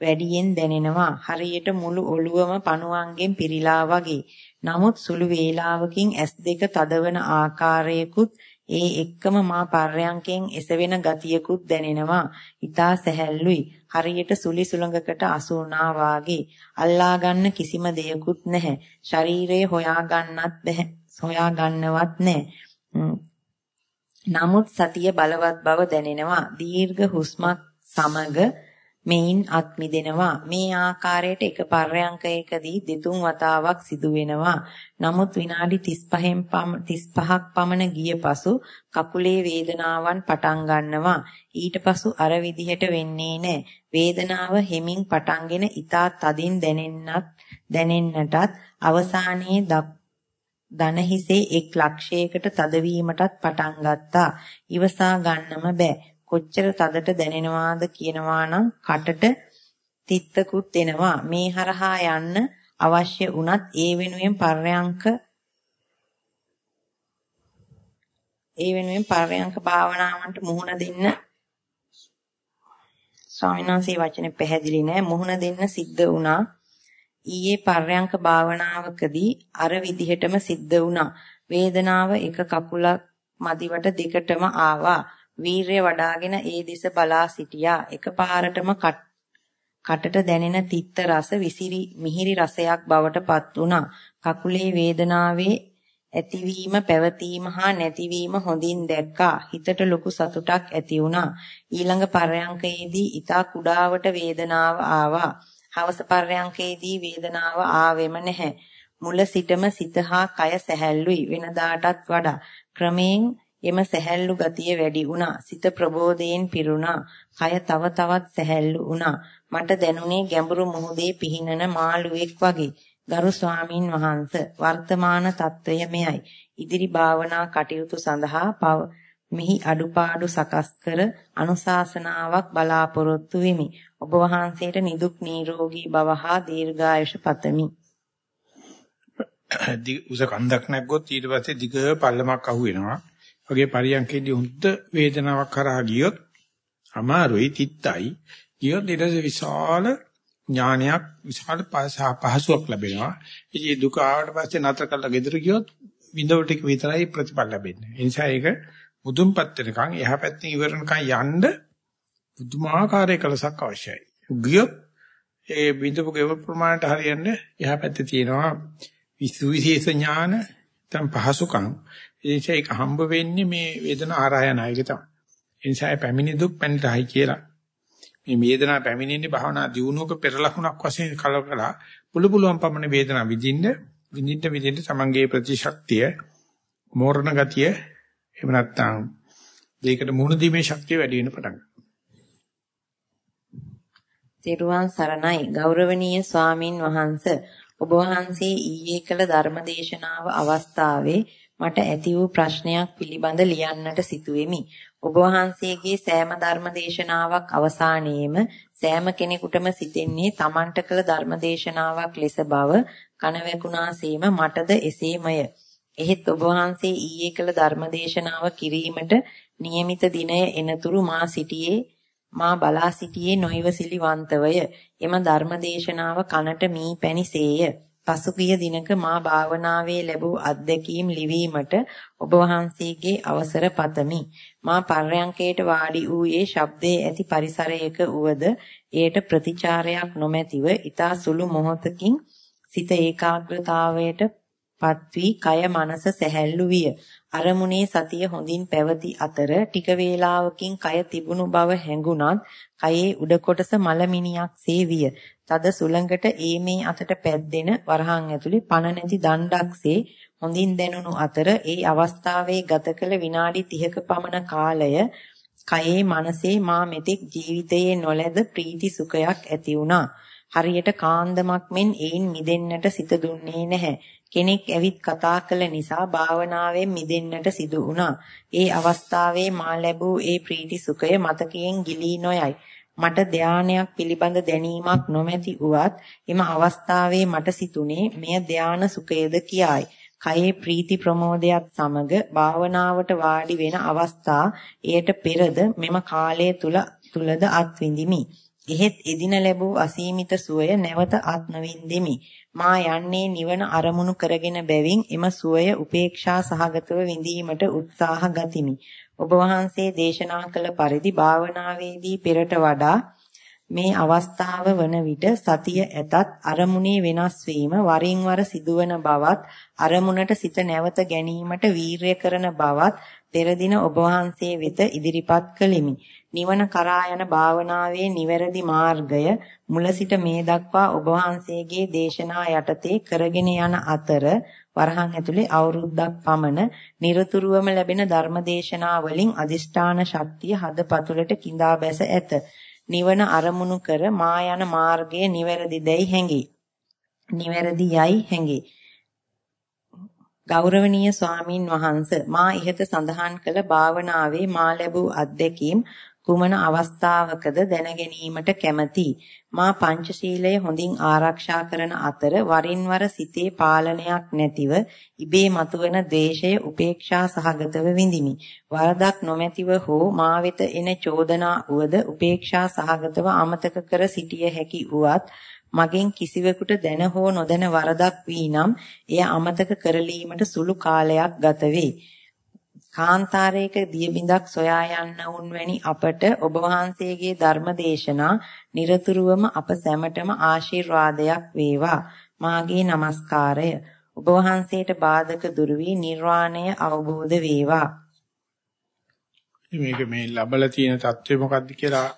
වැඩියෙන් දැනෙනවා. හරියට මුළු ඔළුවම පණුවන්ගෙන් පිරීලා වගේ. නමුත් සුළු වේලාවකින් S2 තදවන ආකාරයකුත් ඒ එක්කම මා පර්යංකෙන් එසවෙන ගතියකුත් දැනෙනවා. ඊතා සැහැල්ලුයි. හරියට සුලි සුළඟකට අසුණා වාගේ. අල්ලා ගන්න කිසිම දෙයක්වත් නැහැ. ශරීරය හොයා ගන්නත් බැහැ. හොයා ගන්නවත් නැහැ. නමුත් සතිය බලවත් බව දැනෙනවා. දීර්ඝ හුස්මක් සමග මෙයින් අත් මිදෙනවා. මේ ආකාරයට එක පර්යංකයකදී දෙතුන් වතාවක් සිදු වෙනවා. නමුත් විනාඩි 35න් 35ක් පමණ ගිය පසු කකුලේ වේදනාවන් පටන් ගන්නවා. ඊට පසු අර විදිහට වෙන්නේ නැහැ. වේදනාව හෙමින් පටන්ගෙන ඊටත් තදින් දැනෙන්නත් දැනෙන්නටත් අවසානයේ දන හිසේ එක් ලක්ෂයකට තදවීමටත් පටන් ගත්තා. ඉවසා ගන්නම බෑ. කොච්චර තදට දැනෙනවාද කියනවා නම් කටට තිත්තකුත් එනවා. මේ හරහා යන්න අවශ්‍ය වුණත් ඒ වෙනුවෙන් පර්යංක ඒ වෙනුවෙන් පර්යංක භාවනාවන්ට මුහුණ දෙන්න ස්වාමීන් වහන්සේ වචනේ පැහැදිලි නෑ. මුහුණ දෙන්න සිද්ධ වුණා. ඊයේ පර්යංක භාවනාවකදී අර විදිහටම සිද්ධ වුණා. වේදනාව එක කකුලක් මදිවට දෙකටම ආවා. වීරය වඩාගෙන ඒ දෙස බලා සිටියා. එකපාරටම කටට දැනෙන තිත්ත රස විසිරි මිහිරි රසයක් බවට පත් වුණා. කකුලේ වේදනාවේ ඇතිවීම පැවතීම හා නැතිවීම හොඳින් දැක්කා. හිතට ලොකු සතුටක් ඇති වුණා. ඊළඟ පර්යංකයේදී ඊතා කුඩාවට වේදනාව ආවා. හවස පර්යංකයේදී වේදනාව ආවෙම නැහැ. මුල සිටම සිත හා කය සැහැල්ලුයි වෙනදාටත් වඩා. ක්‍රමයෙන් එම සැහැල්ලු ගතිය වැඩි වුණා. සිත ප්‍රබෝධයෙන් පිරුණා. කය තව තවත් සැහැල්ලු වුණා. මට දැනුනේ ගැඹුරු මුහුදේ පිහිනන මාළුවෙක් වගේ. ගරු ස්වාමින් වහන්සේ වර්තමාන తত্ত্বය මෙයයි. ඉදිරි භාවනා කටයුතු සඳහා මෙහි අඩුපාඩු සකස් කර අනුශාසනාවක් බලාපොරොත්තු වෙමි. ඔබ වහන්සේට නිදුක් නිරෝගී භව හා දීර්ඝායුෂ පතමි. [CLEARS THROAT] උස කන්දක් නැග්ගොත් ඊට පස්සේ දිග පල්ලමක් අහු වෙනවා. වගේ පරියන්කේදී හුද්ද වේදනාවක් කරා ගියොත් අමාරුයි තිත්තයි ගියොත් ඊට විශාල ඥානයක් විශාල පහසුවක් ලැබෙනවා. ඉතින් දුක ආවට පස්සේ නතර කරලා ගෙදර ගියොත් විඳව ටික විතරයි ප්‍රතිඵල ලැබෙන්නේ. ඒ නිසා ඒක මුදුන්පත් වෙනකන් එහා පැත්තෙන් ඉවරනකන් යන්න පුදුමාකාර එකලසක් අවශ්‍යයි. ගියොත් ඒ බිඳපු ගෙව ප්‍රමාණයට හරියන්නේ එහා පැත්තේ තියෙනවා විශේෂ ඥාන නැත්නම් පහසුකම් ඒ නිසා ඒක හම්බ වෙන්නේ මේ වේදනා ආරායනයික තමයි. ඒ නිසා පැමිණි දුක් පැනිරහයි කියලා. මේ වේදනාව පැමිණෙන්නේ භවනා දියුණුවක පෙර ලකුණක් වශයෙන් කලකලා පුළු පුළුවන් පමණ වේදනාව විඳින්න විඳින්න විඳින්න තමන්ගේ ප්‍රතිශක්තිය මෝරණ ගතිය එහෙම නැත්නම් දෙයකට මුහුණ දීමේ ශක්තිය වැඩි වෙන පටන් ගන්නවා. තෙරුවන් සරණයි ගෞරවනීය ස්වාමින් වහන්සේ ඔබ වහන්සේ ඊයේ කළ ධර්මදේශනාව අවස්ථාවේ මට ඇති වූ ප්‍රශ්නයක් පිළිබඳ ලියන්නට සිටුවෙමි. ඔබ වහන්සේගේ සෑම ධර්මදේශනාවක් අවසානයේම සෑම කෙනෙකුටම සිතෙන්නේ Tamanට කළ ධර්මදේශනාවක් ලෙස බව කනවැකුණාසීම මටද එසේමය. එහෙත් ඔබ වහන්සේ ඊයේ කළ ධර්මදේශනාව කිරීමට નિયમિત දිනය එනතුරු මා සිටියේ මා බලා සිටියේ නොයවසිලිවන්තවය. එම ධර්මදේශනාව කනට මී පැනිසේය. පසුගිය දිනක මා භාවනාවේ ලැබූ අත්දැකීම් ලිවීමට ඔබ වහන්සේගේ අවසර පතමි. මා පර්යංකයට වාඩි වූයේ ශබ්දයේ ඇති පරිසරයක උවද එයට ප්‍රතිචාරයක් නොමැතිව ඊතා සුළු මොහොතකින් සිත ඒකාග්‍රතාවයට පත් වී කය මනස සැහැල්ලු විය. අරමුණේ සතිය හොඳින් පැවති අතර ටික වේලාවකින් කය තිබුණු බව හැඟුණත් කයේ උඩ කොටස මලමිනියක් සේ විය. තද සුළඟට ඒමේ අතට පැද්දෙන වරහන් ඇතුලේ පණ නැති දණ්ඩක්සේ හොඳින් දැනුණු අතර ඒ අවස්ථාවේ ගත කළ විනාඩි 30ක පමණ කාලය කයේ මනසේ මා මෙතෙක් ජීවිතයේ නොලැද ප්‍රීති සුඛයක් ඇති වුණා. හරියට කාන්දමක් මෙන් ඒන් මිදෙන්නට සිත දුන්නේ නැහැ. කෙනෙක් ඇවිත් කතා කළ නිසා භාවනාවෙන් මිදෙන්නට සිදු වුණා. ඒ අවස්ථාවේ මා ලැබූ ඒ ප්‍රීති සුඛය මතකයෙන් ගිලී නොයයි. මට ධානයක් පිළිබඳ දැනීමක් නොමැති උවත් එම අවස්ථාවේ මට සිතුනේ මෙය ධාන සුඛයද කියායි. කයේ ප්‍රීති ප්‍රමෝදයක් සමග භාවනාවට වාඩි වෙන අවස්ථා එයට පෙරද මෙම කාලය තුල තුලද අත්විඳිමි. එහෙත් එදින ලැබූ අසීමිත සුවය නැවත අත් නොවින්දෙමි. මා යන්නේ නිවන අරමුණු කරගෙන බැවින් එම සුවය උපේක්ෂා සහගතව විඳීමට උත්සාහ ගතිමි. ඔබ වහන්සේ දේශනා කළ පරිදි භාවනාවේදී පෙරට වඩා මේ අවස්ථාව වන විට සතිය ඇතත් අරමුණේ වෙනස් වීම වරින් වර සිදුවන බවත් අරමුණට සිත නැවත ගැනීමට වීරය කරන බවත් පෙර දින ඔබ වහන්සේ වෙත ඉදිරිපත් කළෙමි. නිවන කරා යන භාවනාවේ නිවැරදි මාර්ගය මුල සිට මේ දක්වා ඔබ වහන්සේගේ දේශනා යටතේ කරගෙන යන අතර වරහන් ඇතුලේ අවුරුද්දක් පමණ নিরතුරුවම ලැබෙන ධර්මදේශනා වලින් අදිෂ්ඨාන ශක්තිය හදපතුලට கிඳා බැස ඇත. නිවන අරමුණු කර මා යන මාර්ගයේ නිවැරදි දෙයි හැඟේ. නිවැරදි යයි හැඟේ. ගෞරවනීය ස්වාමින් වහන්ස මා ඉහත සඳහන් කළ භාවනාවේ මා ලැබූ අත්දැකීම් කුමන අවස්ථාවකද දැනගැනීමට කැමැති? මා පංචශීලය හොඳින් ආරක්ෂා කරන අතර වරින් වර සිතේ පාලනයක් නැතිව ඉබේ මතුවන ද්වේෂය උපේක්ෂා සහගතව විඳිමි. වරදක් නොමැතිව හෝ මා වෙත එන චෝදනා උවද උපේක්ෂා සහගතව අමතක කර සිටිය හැකි උවත් මගෙන් කිසිවෙකුට දැන හෝ නොදැන වරදක් වී නම් එය අමතක කරලීමට සුළු කාලයක් ගත වේ. කාන්තාරයක දියබිඳක් සොයා යන්න වුන් වැනි අපට ඔබ වහන්සේගේ ධර්ම දේශනා নিরතුරුවම අප සැමටම ආශිර්වාදයක් වේවා. මාගේ নমස්කාරය. ඔබ වහන්සේට බාධක දුරු වී නිර්වාණය අවබෝධ වේවා. මේක මේ ලබලා තියෙන தત્ත්වය මොකද්ද කියලා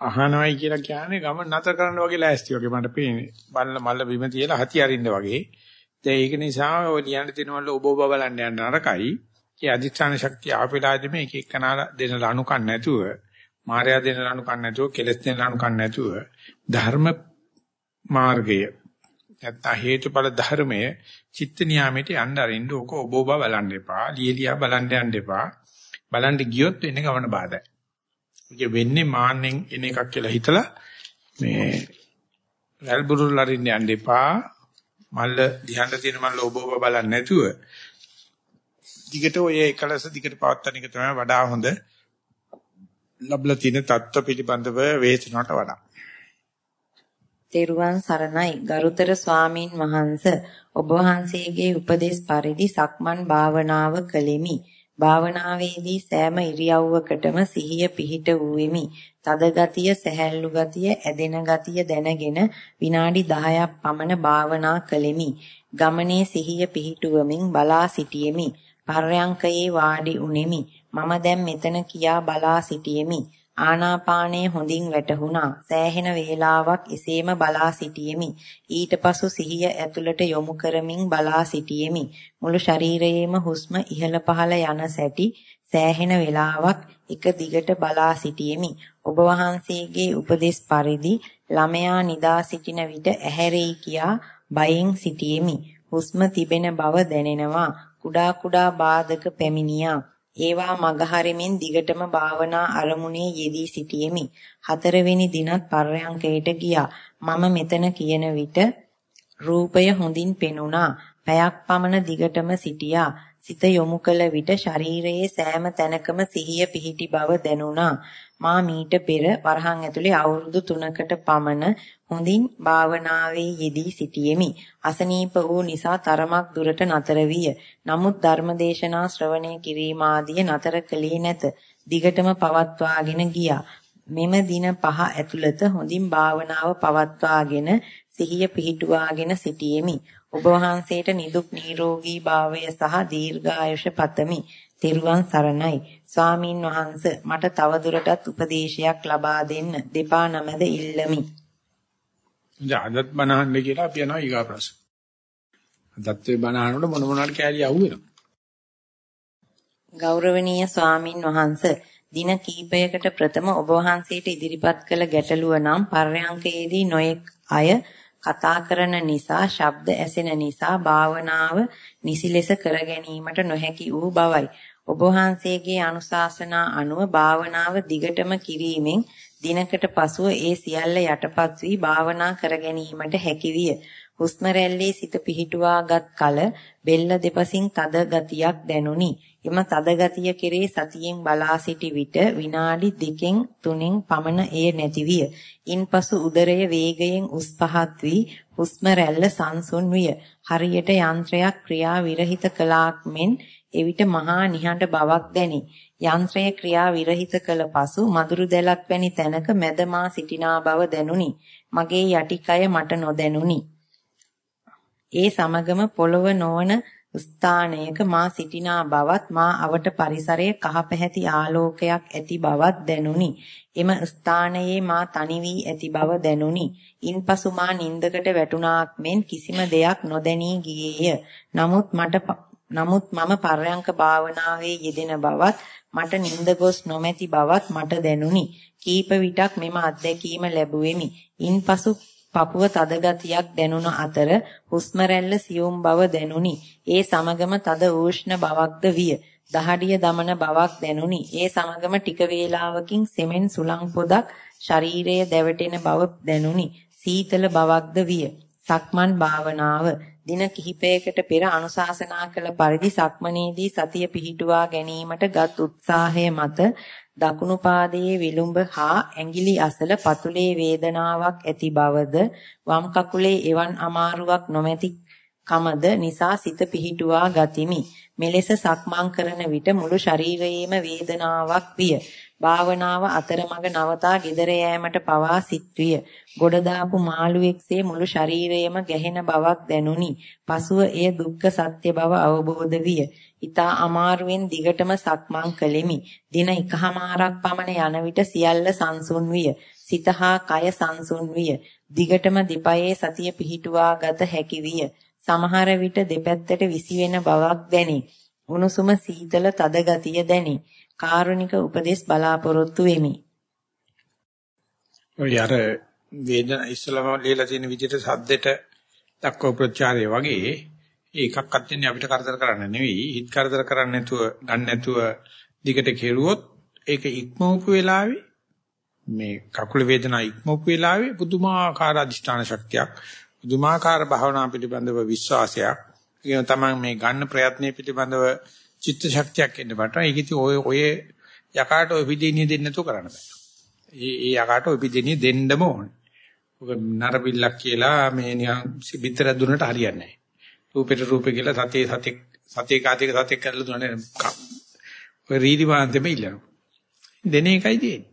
අහනවයි කියලා කියන්නේ ගම නැතර කරන්න වගේ ලෑස්ති වගේ මට පේන්නේ. බල්ල මල්ල බිම තියලා හති අරින්න වගේ. දැන් ඒක නිසා ඔය ලියන්න තියෙනවල ඔබ ඔබ බලන්න යන නරකයි ඒ අධිෂ්ඨාන ශක්තිය ආපෙලාදී මේ එක එකනා දෙන ලණු කන්න නැතුව, මායя දෙන ලණු කන්න නැතුව, කෙලස් දෙන ලණු කන්න නැතුව ධර්ම මාර්ගය නැත්නම් හේතුඵල ධර්මය චිත්ත නියාමයට යන්න අරින්න ඕක ඔබ ඔබ බලන්න එපා. ලියලියා බලන්න යන්න එපා. බලන්න ගියොත් වෙන්නේ ගමන බාධායි. ඒක වෙන්නේ මාන්නෙන් එන එකක් කියලා හිතලා මේ වැල්බුරුල් අරින්න යන්න එපා. මල්ල දිහන්න තියෙන මල්ල ඔබ ඔබ බලන්න නැතුව දිගට ඔය එකලස දිගට පවත්වන එක තමයි වඩා හොඳ ලබලා තියෙන தত্ত্ব පිළිබඳව වේතනට වඩා. තේරුවන් සරණයි ගරුතර ස්වාමින් වහන්ස ඔබ වහන්සේගේ උපදේශ පරිදි සක්මන් භාවනාව කළෙමි. භාවනාවේදී සෑම ඉරියව්වකටම සිහිය පිහිට වූෙමි. තද ගතිය, සැහැල්ලු ගතිය, ඇදෙන ගතිය දැනගෙන විනාඩි 10ක් පමණ භාවනා කළෙමි. ගමනේ සිහිය පිහිටුවමින් බලා සිටියෙමි. පර්යංකයේ වාඩි උනේමි. මම දැන් මෙතන කියා බලා සිටියෙමි. ආනාපානය හොඳින් වැටහුණා. සෑහෙන වේලාවක් එසේම බලා සිටියෙමි. ඊට පසු සිහිය ඇතුළට යොමු කරමින් බලා සිටියෙමි. මුළු ශරීරයේම හුස්ම ඉහළ පහළ යන සැටි සෑහෙන වේලාවක් එක දිගට බලා සිටියෙමි. ඔබ වහන්සේගේ උපදෙස් පරිදි ළමයා නිදා සිටින විට ඇහැරෙයි කියා බයෙන් සිටියෙමි. හුස්ම තිබෙන බව දැනෙනවා. කුඩා කුඩා බාධක පැමිණියා. ඒවා මගහරිමින් දිගටම භාවනා අරමුණේ යෙදී සිටියෙමි. හතරවෙනි දිනත් පර්යංකයට ගියා. මම මෙතන කියන විට රූපය හොඳින් පෙනුණා. පැයක් පමණ දිගටම සිටියා. සිත යොමු කළ විට ශරීරයේ සෑම තැනකම සිහිය පිහිටි බව දැනුණා. මා මීට පෙර වරහන් ඇතුලේ අවුරුදු 3කට පමණ හොඳින් භාවනාවේ යෙදී සිටියෙමි. අසනීප වූ නිසා තරමක් දුරට නතර විය. නමුත් ධර්මදේශනා ශ්‍රවණය කිරීම ආදිය නතර කළේ නැත. දිගටම පවත්වාගෙන ගියා. මෙම දින පහ ඇතුළත හොඳින් භාවනාව පවත්වාගෙන සිහිය පිහිටුවාගෙන සිටියෙමි. ඔබ වහන්සේට නිදුක් නිරෝගී භාවය සහ දීර්ඝායුෂ පතමි. තෙරුවන් සරණයි. ස්වාමින් වහන්ස මට තවදුරටත් උපදේශයක් ලබා දෙන්න දෙපා නමද ඉල්ලමි. අදත් බනහන්න කියලා අපි යනවා ඊගා ප්‍රශ්න. අදත් වේ බනහනකොට මොන මොනවාට කෑලි අහුවෙනවා. ගෞරවනීය ස්වාමින් වහන්ස දින කීපයකට ප්‍රථම ඔබ වහන්සේට ඉදිරිපත් කළ ගැටලුව නම් පර්යංකයේදී නොයෙක් අය කතා කරන නිසා, ශබ්ද ඇසෙන නිසා භාවනාව නිසි ලෙස කර ගැනීමට නොහැකි වූ බවයි. ඔබ වහන්සේගේ අනුශාසනා අනුව භාවනාව දිගටම කිරීමෙන් දිනකට පසුව ඒ සියල්ල යටපත් වී භාවනා කර ගැනීමට හැකි විය. හුස්ම රැල්ලේ සිත පිහිටුවාගත් කල බෙල්ල දෙපසින් තද ගතියක් දැනුනි. එම තද ගතිය කෙරේ සතියෙන් බලා සිටි විට විනාඩි දෙකෙන් තුනෙන් පමණ එය නැති විය. ඉන්පසු උදරය වේගයෙන් උස් පහත් වී හුස්ම රැල්ල සංසුන් විය. හරියට යන්ත්‍රයක් ක්‍රියා විරහිත කලාක් මෙන් එවිට මහා නිහඬ බවක් දැනේ. යන්ත්‍රය ක්‍රියා විරහිත කළ පසු මදුරු දැලක් වැනි තැනක මැද මා සිටිනා බව දැනුනි. මගේ යටිකය මට නොදැනුනි. ඒ සමගම පොළව නොවන ස්ථානයක මා සිටිනා බවත් මා අවට පරිසරයේ කහ පැහැති ආලෝකයක් ඇති බවත් දැනුනි. එම ස්ථානයේ මා තනි වී ඇති බව දැනුනි. ඉන්පසු මා නින්දකට වැටුණාක් මෙන් කිසිම දෙයක් නොදැනී ගියේය. නමුත් මට නමුත් මම පර්යංක භාවනාවේ යෙදෙන බවත් මට නිින්ද ගොස් නොමැති බවත් මට දැනුනි. කීප විටක් මෙම අත්දැකීම ලැබුවෙමි. ඉන්පසු පපුව තද ගතියක් දැනුණ අතර හුස්ම රැල්ල සියුම් බව දැනුනි. ඒ සමගම තද උෂ්ණ බවක්ද විය. දහඩිය දමන බවක් දැනුනි. ඒ සමගම ටික වේලාවකින් සෙමෙන් සුළං පොදක් ශරීරයේ දැවටෙන බව දැනුනි. සීතල බවක්ද විය. සක්මන් භාවනාව දින කිහිපයකට පෙර අනුශාසනා කළ පරිදි සක්මනේදී සතිය පිහිටුවා ගැනීමට ගත් උත්සාහය මත දකුණු පාදයේ විලුඹ හා ඇඟිලි අසල පතුලේ වේදනාවක් ඇති බවද වම් කකුලේ එවන් අමාරුවක් නොමැති කමද නිසා සිත පිහිටුවා ගතිමි. මෙලෙස සක්මන් කරන විට මුළු ශරීරයේම වේදනාවක් විය. භාවනාව අතරමඟ නවතා ගෙදර යෑමට පවා සිත්විය. ගොඩ දාපු මාළුවෙක්සේ මුළු ශරීරයම ගැහෙන බවක් දැනුනි. පසුව එය දුක්ඛ සත්‍ය බව අවබෝධ විය. ඊතා අමාරුවෙන් දිගටම සක්මන් කළෙමි. දින එකහමාරක් පමණ යන විට සියල්ල සංසුන් විය. සිත හා කය සංසුන් විය. දිගටම දෙපයේ සතිය පිහිටුවා ගත හැකි විය. සමහර විට දෙපැත්තට විසිවෙන බවක් දැනේ. උණුසුම සීතල තද ගතිය දැනේ. කාරුණික උපදෙස් බලාපොරොත්තු වෙමි. ඔය අර වේදන ඉස්සලම ලියලා තියෙන විදිහට සද්දෙට දක්ව ප්‍රචාරය වගේ ඒකක්වත් දෙන්නේ අපිට කරදර කරන්න නෙවෙයි හිත කරදර කරන්න නැතුව ගන්න නැතුව දිගට කෙරුවොත් ඒක ඉක්මවපු වෙලාවේ මේ කකුල වේදනා ඉක්මවපු වෙලාවේ පුදුමාකාර අධිෂ්ඨාන ශක්තියක් පුදුමාකාර භාවනා පිළිබඳව විශ්වාසයක් ඒ තමයි මේ ගන්න ප්‍රයත්නයේ පිළිබඳව චිත්ත ශක්තියක් එන්න බට. ඒක ඉතින් ඔය ඔය යකාට ඔය විදිනිය දෙන්න නැතුව කරන්න බෑ. ඒ ඒ යකාට ඔය විදිනිය දෙන්නම ඕනේ. ඔක නරබිල්ලක් කියලා මේ නිකන් පිටර දුන්නට හරියන්නේ නැහැ. රූපෙට රූපේ කියලා සතේ සතේ සතේ කාතික සතේ කරලා දුන්නේ ඔය රීදි වාන්තෙම ඉල්ලනවා. දෙන එකයි තියෙන්නේ.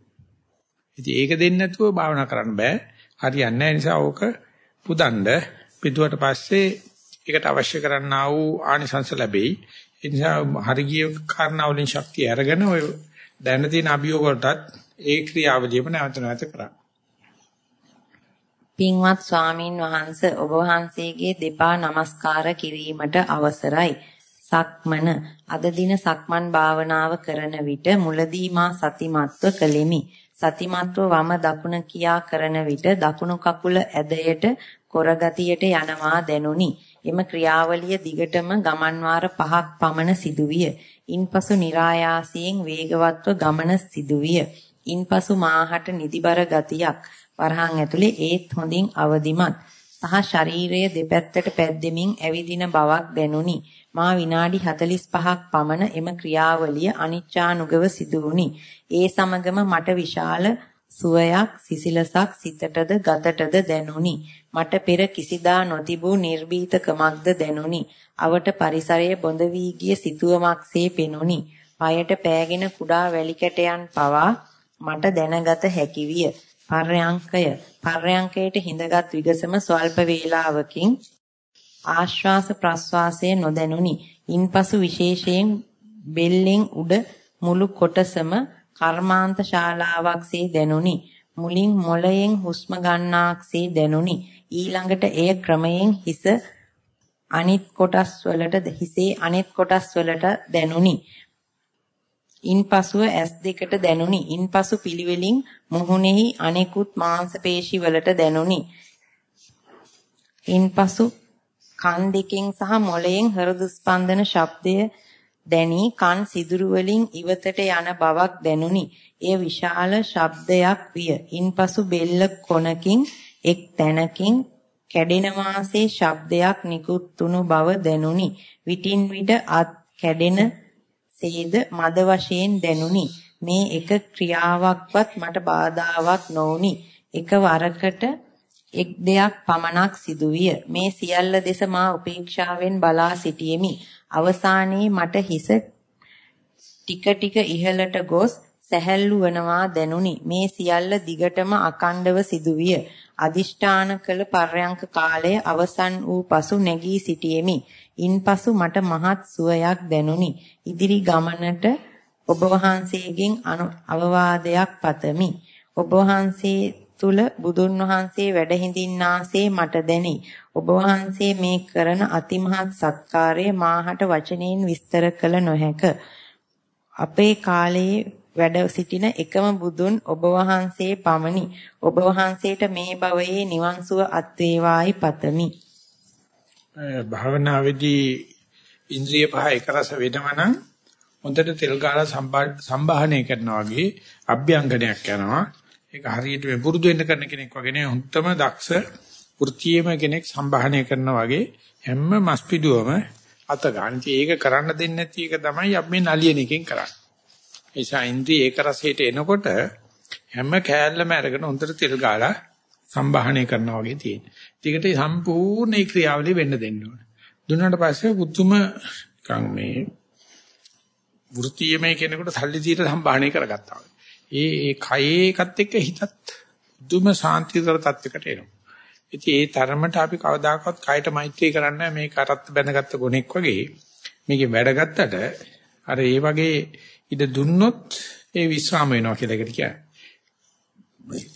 ඉතින් ඒක දෙන්නේ නැතුව භාවනා කරන්න බෑ. හරියන්නේ නැහැ නිසා ඕක පුදන්න පිටුවට පස්සේ ඒකට අවශ්‍ය කරන්නා වූ ආනිසංස ලැබෙයි. ඒ නිසා හරිය කාරණාවලින් ශක්තිය අරගෙන ඔය දැන තියෙන අභියෝග වලටත් ඒ ක්‍රියාවලියම නැවත නැවත කරන්න. පින්වත් ස්වාමින් වහන්සේ ඔබ වහන්සේගේ දෙපා නමස්කාර කිරීමට අවසරයි. සක්මන අද දින සක්මන් භාවනාව කරන විට මුලදී මා සතිමත්ව කළෙමි. සතිමත්ව වම දකුණ කියා කරන විට දකුණු කකුල ඇදයට කොරගතියට යනවා දැනුනි. එම ක්‍රියාවලිය දිගටම ගමන් වාර 5ක් පමණ සිදුවිය. ඉන්පසු નિરાයාසයෙන් වේගවත්ව ගමන සිදුවිය. ඉන්පසු මාහට නිදිබර ගතියක් වරහන් ඇතුලේ ඒත් හොඳින් අවදිමත් සහ ශරීරයේ දෙපැත්තට පැද්දෙමින් ඇවිදින බවක් දැනුනි. මා විනාඩි 45ක් පමණ එම ක්‍රියාවලිය අනිච්චානුගව සිදු වුනි. ඒ සමගම මට විශාල සුවයක් සිසිලසක් සිතටද ගතටද දැනුනි. මට පෙර කිසිදා නොතිබූ නිර්භීතකමක්ද දැනුනි. අවට පරිසරයේ බොඳ වී ගිය සිතුවමක්සේ පෙනුනි. পায়ට පෑගෙන කුඩා වැලි කැටයන් පවා මට දැනගත හැකි විය. පර්යංකය පර්යංකයට හිඳගත් විගසම ස්වල්ප වේලාවකින් ආශ්වාස ප්‍රශ්වාසයේ නොදැනුනි. ඉන්පසු විශේෂයෙන් බෙල්ලෙන් උඩ මුළු කොටසම කර්මාන්ත ශාලාවක්සේ දැනුනි. මුලින් මොළයෙන් හුස්ම ගන්නාක්සේ දැනුනි. ඊළඟට එය ක්‍රමයෙන් හිස අනිත් කොටස් වලට හිසේ අනිත් කොටස් වලට දැනුනි. ඉන්පසුව ඇස් දෙකට දැනුනි. ඉන්පසු පිළිවෙලින් මුහුණෙහි අනෙකුත් මාංශ පේශි වලට දැනුනි. ඉන්පසු කන් දෙකෙන් සහ මොළයෙන් හෘද ස්පන්දන ශබ්දය දැනි කන් සිදුරු වලින් ඉවතට යන බවක් දැනුනි. එය විශාල ශබ්දයක් විය. ඉන්පසු බෙල්ල කොනකින් එක් තැනකින් කැඩෙන වාසේ ශබ්දයක් නිකුත් වුණු බව දැනුනි. විටින් විට අත් කැඩෙන සේද මද වශයෙන් දැනුනි. මේ එක ක්‍රියාවක්වත් මට බාධාවක් නොවුනි. එකවරකට එක් දෙයක් පමණක් සිදුවිය. මේ සියල්ල දෙස මා උපේක්ෂාවෙන් බලා සිටියෙමි. අවසානයේ මට හිස ටික ටික ඉහළට ගොස් සැහැල්ලු වනවා දැනුනි. මේ සියල්ල දිගටම අකණ්ඩව සිදුවිය. අදිෂ්ඨාන කළ පර්යංක කාලය අවසන් වූ පසු නැගී සිටියෙමි. ඉන්පසු මට මහත් සුවයක් දැනුනි. ඉදිරි ගමනට ඔබ වහන්සේගෙන් අවවාදයක් පතමි. ඔබ වහන්සේ තුල බුදුන් වහන්සේ වැඩ හිඳින්නාසේ මට දැනේ. ඔබ වහන්සේ මේ කරන අතිමහත් සත්කාරය මාහට වචනෙන් විස්තර කළ නොහැක. අපේ කාලයේ වැඩ සිටින එකම බුදුන් ඔබ වහන්සේ පමණි. ඔබ වහන්සේට මේ භවයේ නිවන් සුව අත් වේවායි පතමි. භාවනාවේදී ඉන්ද්‍රිය පහ එකරස වෙනවනම් හොඳට තෙල් ගාලා සම්බාහනය කරනවා වගේ අභ්‍යංගනයක් යනවා. ඒක හරියට මේ පුරුදු වෙන්න කරන කෙනෙක් වගේ නේ හොඳම දක්ෂ වෘත්තියේම කෙනෙක් සම්බාහනය කරනවා වගේ හැම මස්පිඩුවම අත ගන්න. ඒක කරන්න දෙන්නේ නැති එක තමයි අපි මේ නලියන එකෙන් කරන්නේ. ඒ නිසා ඉන්ද්‍රිය ඒක රසයට එනකොට හැම කෑල්ලම අරගෙන හොඳට තෙල් ගාලා සම්බාහනය කරනවා වගේ තියෙන. ටිකට සම්පූර්ණ ඒ ක්‍රියාවලිය වෙන්න දෙන්න ඕන. දුන්නාට පස්සේ පුතුම නිකන් මේ වෘත්තියමයි කෙනෙකුට සල්ලි දීලා සම්බාහනය කරගත්තා. ඒ ඒ කයේ එකත් එක්ක හිතත් දුම සාන්තිතර තත්යකට එනවා. ඉතින් ඒ තරමට අපි කවදාකවත් කයට මෛත්‍රී කරන්නේ මේ කරත් බැඳගත්ත ගොනෙක් වගේ මේකේ වැඩ ගත්තට අර ඒ වගේ ඉද දුන්නොත් ඒ විස්්‍රාම වෙනවා කියලා එකට කියන්නේ.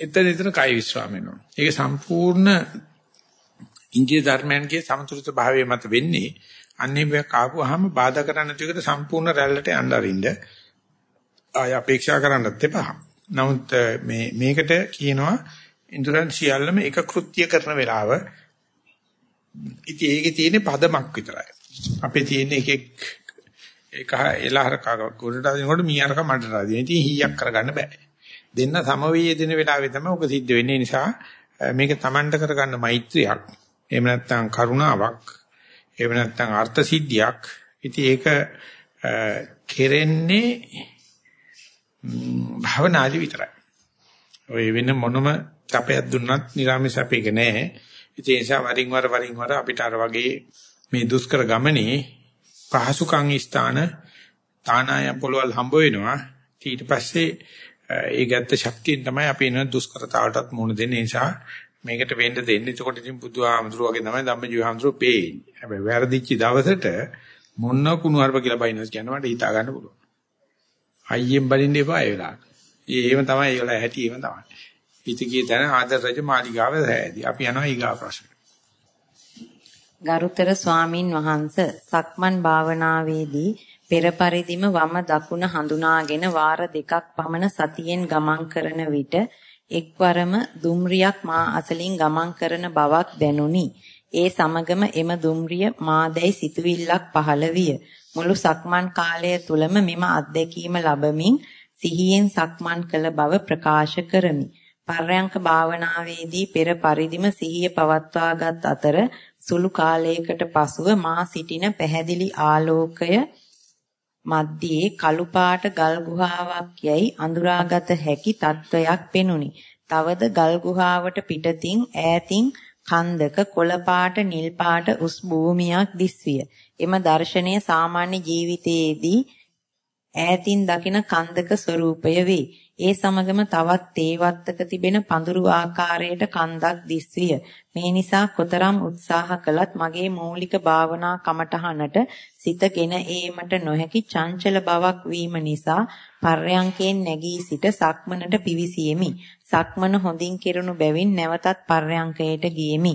එතන එතන කය විස්්‍රාම වෙනවා. ඒක සම්පූර්ණ ඉන්දිය ධර්මයන්ගේ සමතුලිත භාවය මත වෙන්නේ අන්නේ කාපුවාම බාධා කරන්න නැතිවකට සම්පූර්ණ රැල්ලට යන්න අරින්න ආය අපේක්ෂා කරන්නත් එපා. නමුත් මේ මේකට කියනවා ඉන්ද්‍රයන් සියල්ලම එක කෘත්‍ය කරන වෙලාව ඉතින් ඒකේ තියෙන පදමක් විතරයි. අපේ තියෙන එකෙක් ඒක එලහර කග ගොඩට අදිනකොට මීයරක මඩට අදින. ඉතින් හීයක් කරගන්න බෑ. දෙන්න සමවේය දෙන වෙලාවේ තමයි ඔක සිද්ධ වෙන්නේ. නිසා මේක Tamanට කරගන්න මෛත්‍රියක්. එහෙම නැත්නම් කරුණාවක්. එහෙම නැත්නම් අර්ථ සිද්ධියක්. ඉතින් ඒක කෙරෙන්නේ භවනාදි විතරයි. ඔය වෙන මොනම සැපයක් දුන්නත් නිරාමේ සැපේක නෑ. ඒ නිසා වරින් වර වරින් වර අපිට අර වගේ මේ දුෂ්කර ගමනේ පහසුකම් ස්ථාන තානායම් පොළවල් හම්බ වෙනවා. ඊට පස්සේ ඒ ගැත්ත ශක්තියෙන් තමයි අපි එන දුෂ්කරතාවටත් මුහුණ දෙන්නේ. නිසා මේකට වෙන්න දෙන්නේ. එතකොට ඉතින් බුදුහාමුදුරුවෝ වගේ තමයි ධම්මජීවහාමුදුරුවෝ පේන්නේ. හැබැයි වැරදිච්ච දවසට මොන කුණු හarp කියලා බයිනස් කියන මට හිතා ගන්න පුළුවන්. අයියෙන් බලින්න එපා ඒ වෙලාවට. ඒව තමයි ඒ වෙලාව හැටි ඒව තමයි. පිටිකේ තන ආදර රජ මාලිගාව සෑදී. අපි යනවා ඊගා ප්‍රශ්න. ගරුතර ස්වාමින් වහන්සේ සක්මන් භාවනාවේදී පෙර පරිදිම වම දකුණ හඳුනාගෙන වාර දෙකක් පමණ සතියෙන් ගමන් කරන විට එක්වරම දුම්රියක් මා අසලින් ගමන් කරන බවක් දැනුනි. ඒ සමගම එම දුම්රිය මාදැයි සිතුවිල්ලක් පහළ විය. මුළු සක්මන් කාලය තුලම මෙම අත්දැකීම ලැබමින් සිහියෙන් සක්මන් කළ බව ප්‍රකාශ කරමි. පර්යංක භාවනාවේදී පෙර පරිදිම සිහිය පවත්වාගත් අතර සුළු කාලයකට පසුව මා සිටින පැහැදිලි ආලෝකය මැද්දේ කළු පාට ගල් ගුහාවක් යයි අඳුරාගත හැකි තත්වයක් පෙනුනි. තවද ගල් ගුහාවට පිටතින් ඈතින් කන්දක කොළ පාට නිල් පාට උස් භූමියක් දිස්විය. එම දර්ශනය සාමාන්‍ය ජීවිතයේදී ඈතින් දකින කන්දක ස්වરૂපය වේ. ඒ සමගම තවත් තේවත්තක තිබෙන පඳුරු ආකාරයට කන්දක් දිස්විය. මේ නිසා කොතරම් උත්සාහ කළත් මගේ මූලික භාවනා කමටහනට සිතගෙන ඒමට නොහැකි චංචල බවක් වීම නිසා පර්යංකයෙන් නැගී සිට සක්මනට පිවිසියෙමි. සක්මන හොඳින් කෙරුණු බැවින් නැවතත් පර්යංකයට ගියෙමි.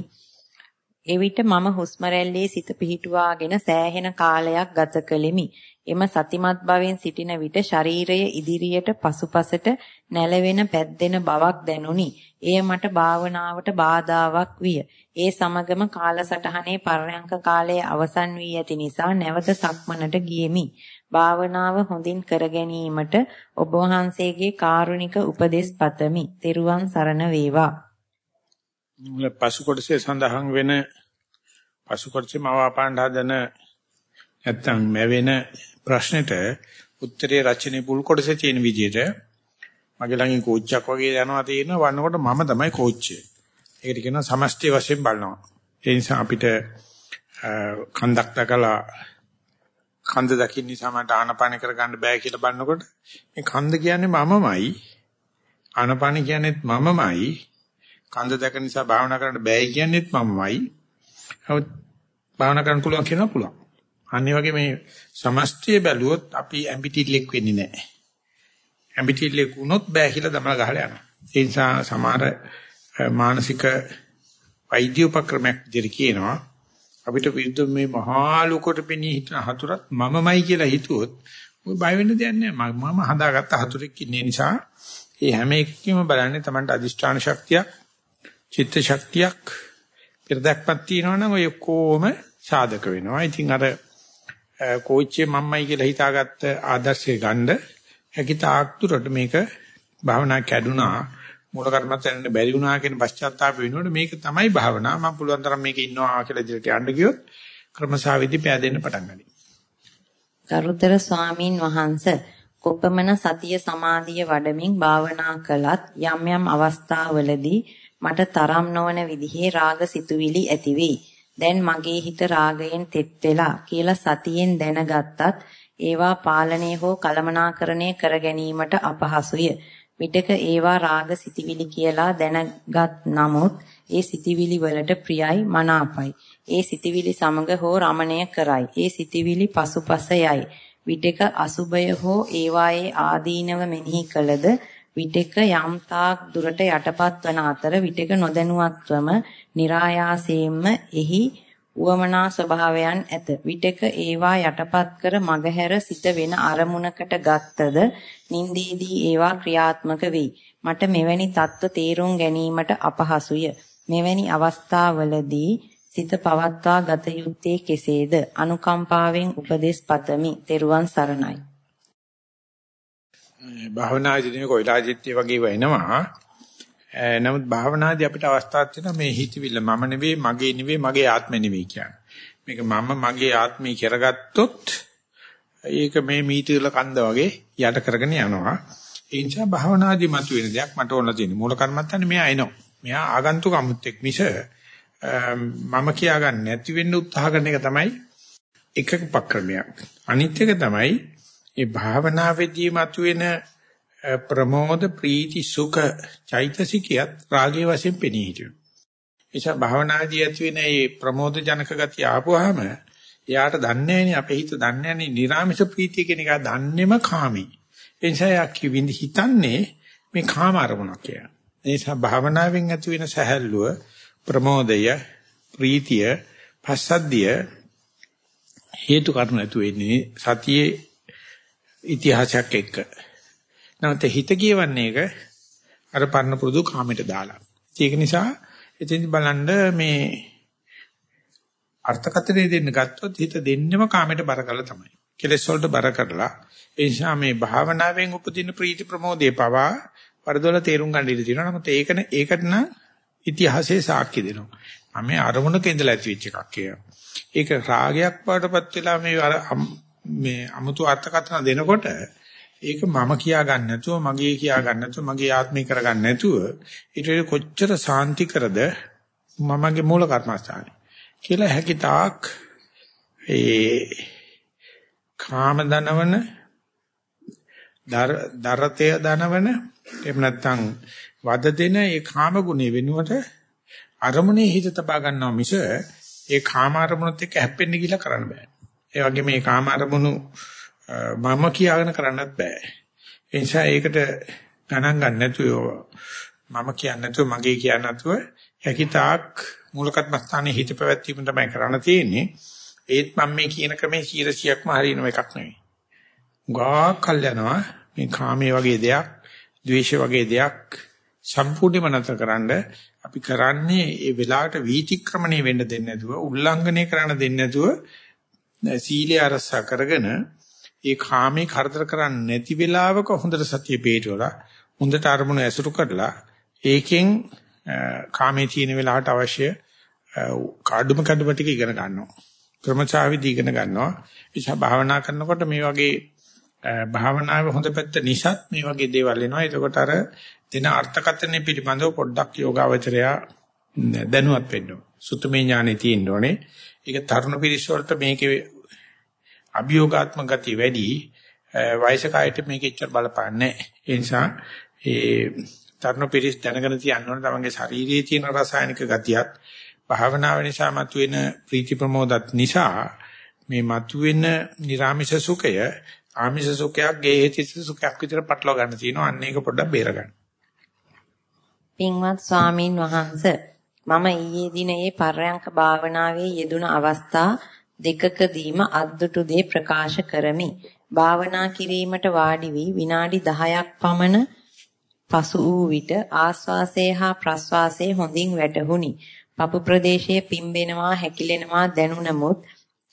එවිට මම හුස්ම සිත පිහිටුවාගෙන සෑහෙන කාලයක් ගත කළෙමි. එම සතිමත් භවෙන් සිටින විට ශරීරය ඉදිරියට පසුපසට නැලවෙන පැද්දෙන බවක් දැනුනි. එය මට භාවනාවට බාධාවක් විය. ඒ සමගම කාලසටහනේ පරයන්ක කාලයේ අවසන් වී ඇති නිසා නැවත සක්මනට ගියෙමි. භාවනාව හොඳින් කර ගැනීමට ඔබ වහන්සේගේ කාරුණික උපදෙස් පතමි. තෙරුවන් සරණ වේවා. පසු කොටසේ සඳහන් වෙන පසු කොටසේ මවාපාණ්ඩ හදන නැත්තම් මැවෙන ප්‍රශ්නෙට උත්තරේ රචනයේ පුල් කොටසේ තියෙන විදිහට මගේ ළඟින් කෝච්චියක් වගේ යනවා තියෙනවා වන්නකොට මම තමයි කෝච්චිය. ඒකට කියනවා සමස්තය වශයෙන් බලනවා. ඒ නිසා අපිට කන්දක් දකලා කන්ද දකින්න නිසා මට ආනපාන කරගන්න බෑ කියලා බලනකොට මේ කන්ද කියන්නේ මමමයි ආනපාන කියන්නේත් මමමයි කන්ද දැක නිසා භාවනා කරන්න බෑ කියන්නේත් මමමයි. නමුත් භාවනා කරන්න පුළුවන් කියනවා පුළුවන්. අනිත් වගේ මේ සමස්තය බැලුවොත් අපි ඇම්බිටිලෙක් වෙන්නේ නැහැ. ඇම්බිටිලෙක් වුණොත් බෑ කියලා දමල ගහලා යනවා. ඒ නිසා සමහර මානසික වෛද්‍ය උපක්‍රමයක් විදිහට කියනවා අපිට විරුද්ධ මේ මහා ලෝකෙට පෙනී හිටන හතුරත් මමමයි කියලා හිතුවොත් ඔය බය වෙන්න දෙයක් නැහැ. මම හදාගත්ත හතුරෙක් ඉන්නේ නිසා ඒ හැම එකකම බලන්නේ Tamanට අදිෂ්ඨාන ශක්තියක්, චිත්ත ශක්තියක්, පෙරදක්පත් තියෙනවනම් ඔය කොහොම සාධක වෙනවා. ඉතින් අර කෝච්චියේ මම්මයි කියලා හිතාගත්ත ආදර්ශය ගන්න හැකි තාක් දුරට මේක භාවනා කැඩුනා මූල කර්මත්තෙන් බැරි වුණා කියන පශ්චාත්තාප වෙනකොට මේක තමයි භාවනා මම පුළුවන් තරම් මේක ඉන්නවා කියලා ඉදිරියට යන්න ගියොත් ක්‍රමසාවිදි පෑදෙන්න පටන් ගනී. ගරුතර ස්වාමින් වහන්සේ කොපමණ සතිය සමාධිය වඩමින් භාවනා කළත් යම් යම් අවස්ථාවලදී මට තරම් නොවන විදිහේ රාග සිතුවිලි ඇති වෙයි. දැන් මගේ හිත රාගයෙන් තෙත් වෙලා කියලා සතියෙන් දැනගත්තත් ඒවා පාලනය හෝ කළමනාකරණය කර ගැනීමට අපහසුය. විටක ඒවා රාග සිතිවිලි කියලා දැනගත් නමුත් ඒ සිතිවිලි වලට ප්‍රියයි මනාපයි. ඒ සිතිවිලි සමග හෝ රමණය කරයි. ඒ සිතිවිලි පසුපස යයි. විටක අසුබය හෝ ඒවායේ ආදීනව මෙනෙහි කළද විටක යම්තාක් දුරට යටපත් වන අතර විටක නොදැනුවත්වම નિરાයාසයෙන්ම එහි උවමනා ස්වභාවයන් ඇත. විටක ඒවා යටපත් කර මගහැර සිට වෙන අරමුණකට ගත්තද නින්දේදී ඒවා ක්‍රියාත්මක වෙයි. මට මෙවැනි தত্ত্ব තේරුම් ගැනීමට අපහසුය. මෙවැනි අවස්ථාවලදී සිත පවත්වා ගත යුත්තේ කෙසේද? අනුකම්පාවෙන් උපදෙස් පතමි. තෙරුවන් සරණයි. භාවනාදී කොයිලාජිත්‍ය වගේ වෙනවා. නමුත් භාවනාදී අපිට අවස්ථාවක් තියෙනවා මේ හිතවිල්ල මම නෙවෙයි මගේ නෙවෙයි මගේ ආත්මෙ නෙවෙයි කියන්නේ. මේක මම මගේ ආත්මය කරගත්තොත් ඒක මේ මීටරල කන්ද වගේ යට කරගෙන යනවා. ඒ නිසා භාවනාදී මතුවෙන දෙයක් මට ඕන තියෙන මූල කර්මත්තන්නේ මෙයා එනවා. මෙයා ආගන්තුක අමුත්‍යක් මිස මම කියා ගන්න නැති වෙන්න උත්සාහ කරන එක තමයි එකක උපක්‍රමයක්. අනිත් එක තමයි ඒ භාවනාවේදී මතුවෙන ප්‍රමෝද ප්‍රීති සුඛ චෛතසිකියත් රාගයේ වශයෙන් පෙනී හිටිනවා. එيشා භාවනාදී ඇති වෙන මේ ප්‍රමෝද ජනක ගතිය ආපුවාම එයාට දන්නේ නැහැ අපේ හිත දන්නේ නැහැ නිර්ාමිෂ ප්‍රීතිය කියන එක දන්නේම කාමී. ඒ නිසා යා කිවිඳ හිතන්නේ මේ කාම අරමුණක් කියලා. ඒ නිසා භාවනාවෙන් ඇති වෙන සැහැල්ලුව ප්‍රමෝදය ප්‍රීතිය පස්සද්ධිය හේතු කාරණා නැතු වෙන්නේ සතියේ ඉතිහාසයක් එක්ක. නැවත හිත කියවන්නේ එක අර පරණ පුරුදු කාමයට දාලා. ඒක නිසා එතෙන්දි බලන්න මේ අර්ථකථනය දෙන්න ගත්තොත් හිත දෙන්නෙම කාමයට බර කරලා තමයි. කෙලෙස් වලට බර කරලා ඒ නිසා මේ භාවනාවෙන් උපදින ප්‍රීති ප්‍රමෝදයේ පවා වරදොල තේරුම් ගන්න ඉඩ තියෙනවා. නමුත් ඒකන ඒකට නම් ඉතිහාසයේ සාක්ෂි දෙනවා. මම මේ අරමුණක ඉඳලා ඇති වෙච්ච එකක් කියලා. ඒක රාගයක් වඩපත් වෙලා මේ මේ අමුතු අර්ථකථන දෙනකොට ඒක මම කියා ගන්න නැතුව මගේ කියා ගන්න නැතුව මගේ ආත්මේ කර ගන්න නැතුව ඊට කොච්චර සාන්ති කරද මමගේ මූල කර්මස්ථානේ කියලා හැකි තාක් ඒ කාම දනවන දරතය දනවන එහෙම නැත්නම් වද දෙන ඒ කාම ගුණය වෙනුවට අරමුණේ හිත තබා ගන්නවා මිස ඒ කාම අරමුණත් එක්ක හැප්පෙන්න කියලා කරන්න බෑ. ඒ වගේම මේ කාම අරමුණු මම කියාගෙන කරන්නත් බෑ. ඒ නිසා ඒකට ගණන් ගන්න නැතුව මම කියන්නේ නැතුව මගේ කියන්නේ නැතුව යකිතාක් මූලකත්ම ස්ථානයේ හිත පැවැත්වීම තමයි කරන්න තියෙන්නේ. ඒත් මම මේ කියන ක්‍රමේ 100%ක්ම හරියන එකක් නෙවෙයි. ගා කල් යනවා මේ කාමයේ වගේ දෙයක්, ද්වේෂය වගේ දෙයක් සම්පූර්ණයෙන්ම නැතරකරනද අපි කරන්නේ ඒ වෙලාවට වීතික්‍රමණය වෙන්න දෙන්නේ නැතුව, උල්ලංඝනය කරන්න දෙන්නේ නැතුව සීලය අරසා කරගෙන ඒ කාමේ කරදර කරන්නේ නැති වෙලාවක හොඳට සතිය පිටවලා හොඳට අරමුණ ඇසුරු කරලා ඒකෙන් කාමේ තියෙන වෙලාවට අවශ්‍ය කාඩුම කඩුම ටික ඉගෙන ගන්නවා. ක්‍රමචාවිදි ඉගෙන ගන්නවා. නිසා භාවනා කරනකොට මේ වගේ භාවනාවේ හොඳ පැත්ත නිසාත් මේ වගේ දේවල් එනවා. එතකොට අර දෙන අර්ථකථනය පිළිබඳව පොඩ්ඩක් යෝගාවචරයා දැනුවත් වෙන්න ඕන. සුත්තමේ ඥානෙ තියෙන්න ඕනේ. ඒක තරුණ පිරිස වලට මේකේ අභියෝගාත්මක ගතිය වැඩි. වයසක අයට මේක එච්චර බලපාන්නේ නැහැ. ඒ නිසා ඒ තරුණ පිරිස් දැනගෙන තියන්න ඕනේ තමන්ගේ ශාරීරියේ තියෙන රසායනික ගතියත් භාවනාව නිසා මතුවෙන ප්‍රීති ප්‍රමෝදත් නිසා මේ මතුවෙන නිර්ාමිෂ සුඛය ආමිෂ සුඛයක් ගේහිත සුඛයක් විතර පටලවා ගන්න තියෙනවා අන්න ඒක පොඩ්ඩක් බේර ගන්න. පින්වත් ස්වාමින් වහන්සේ මම ඊයේ දිනේ පර්යංක භාවනාවේ යෙදුණ අවස්ථා දෙකකදීම අද්දුටු දේ ප්‍රකාශ කරමි. භාවනා කිරීමට වාඩි වී විනාඩි 10ක් පමණ පසු වූ විට ආස්වාසය හා ප්‍රස්වාසය හොඳින් වැටහුණි. පපු ප්‍රදේශයේ පිම්බෙනවා හැකිලෙනවා දැනුනමුත්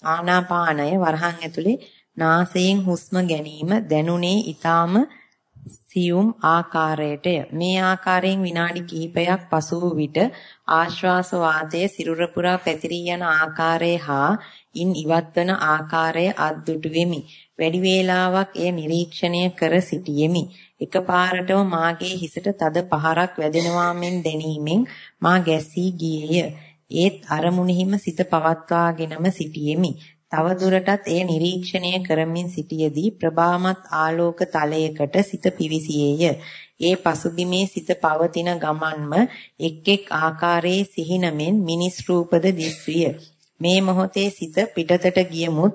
ආනාපානය වරහන් ඇතුලේ නාසයෙන් හුස්ම ගැනීම දැනුනේ ඊටාම සියුම් ආකාරයටය. මේ ආකාරයෙන් විනාඩි කිහිපයක් පසු වූ විට ආශ්වාස වාතය සිරුර පුරා පැතිරී යන ආකාරය හා ඉන් ඉවත්වන ආකාරය අද්දුටු වෙමි. වැඩි වේලාවක් එය නිරීක්ෂණය කර සිටියෙමි. එකපාරටම මාගේ හිසට තද පහරක් වැදෙනවා මෙන් දැනීමෙන් මා ගැස්සී ගියේය. ඒත් අරමුණෙහිම සිත පවත්වාගෙනම සිටියෙමි. තව දුරටත් එය නිරීක්ෂණය කරමින් සිටියේදී ප්‍රභාමත් ආලෝක තලයකට සිත පිවිසියේය. ඒ පසුබිමේ සිත පවතින ගමන්ම එක් එක් ආකාරයේ සිහිනමෙන් මිනිස් රූපද දිස්විය. මේ මොහොතේ සිත පිටතට ගියමුත්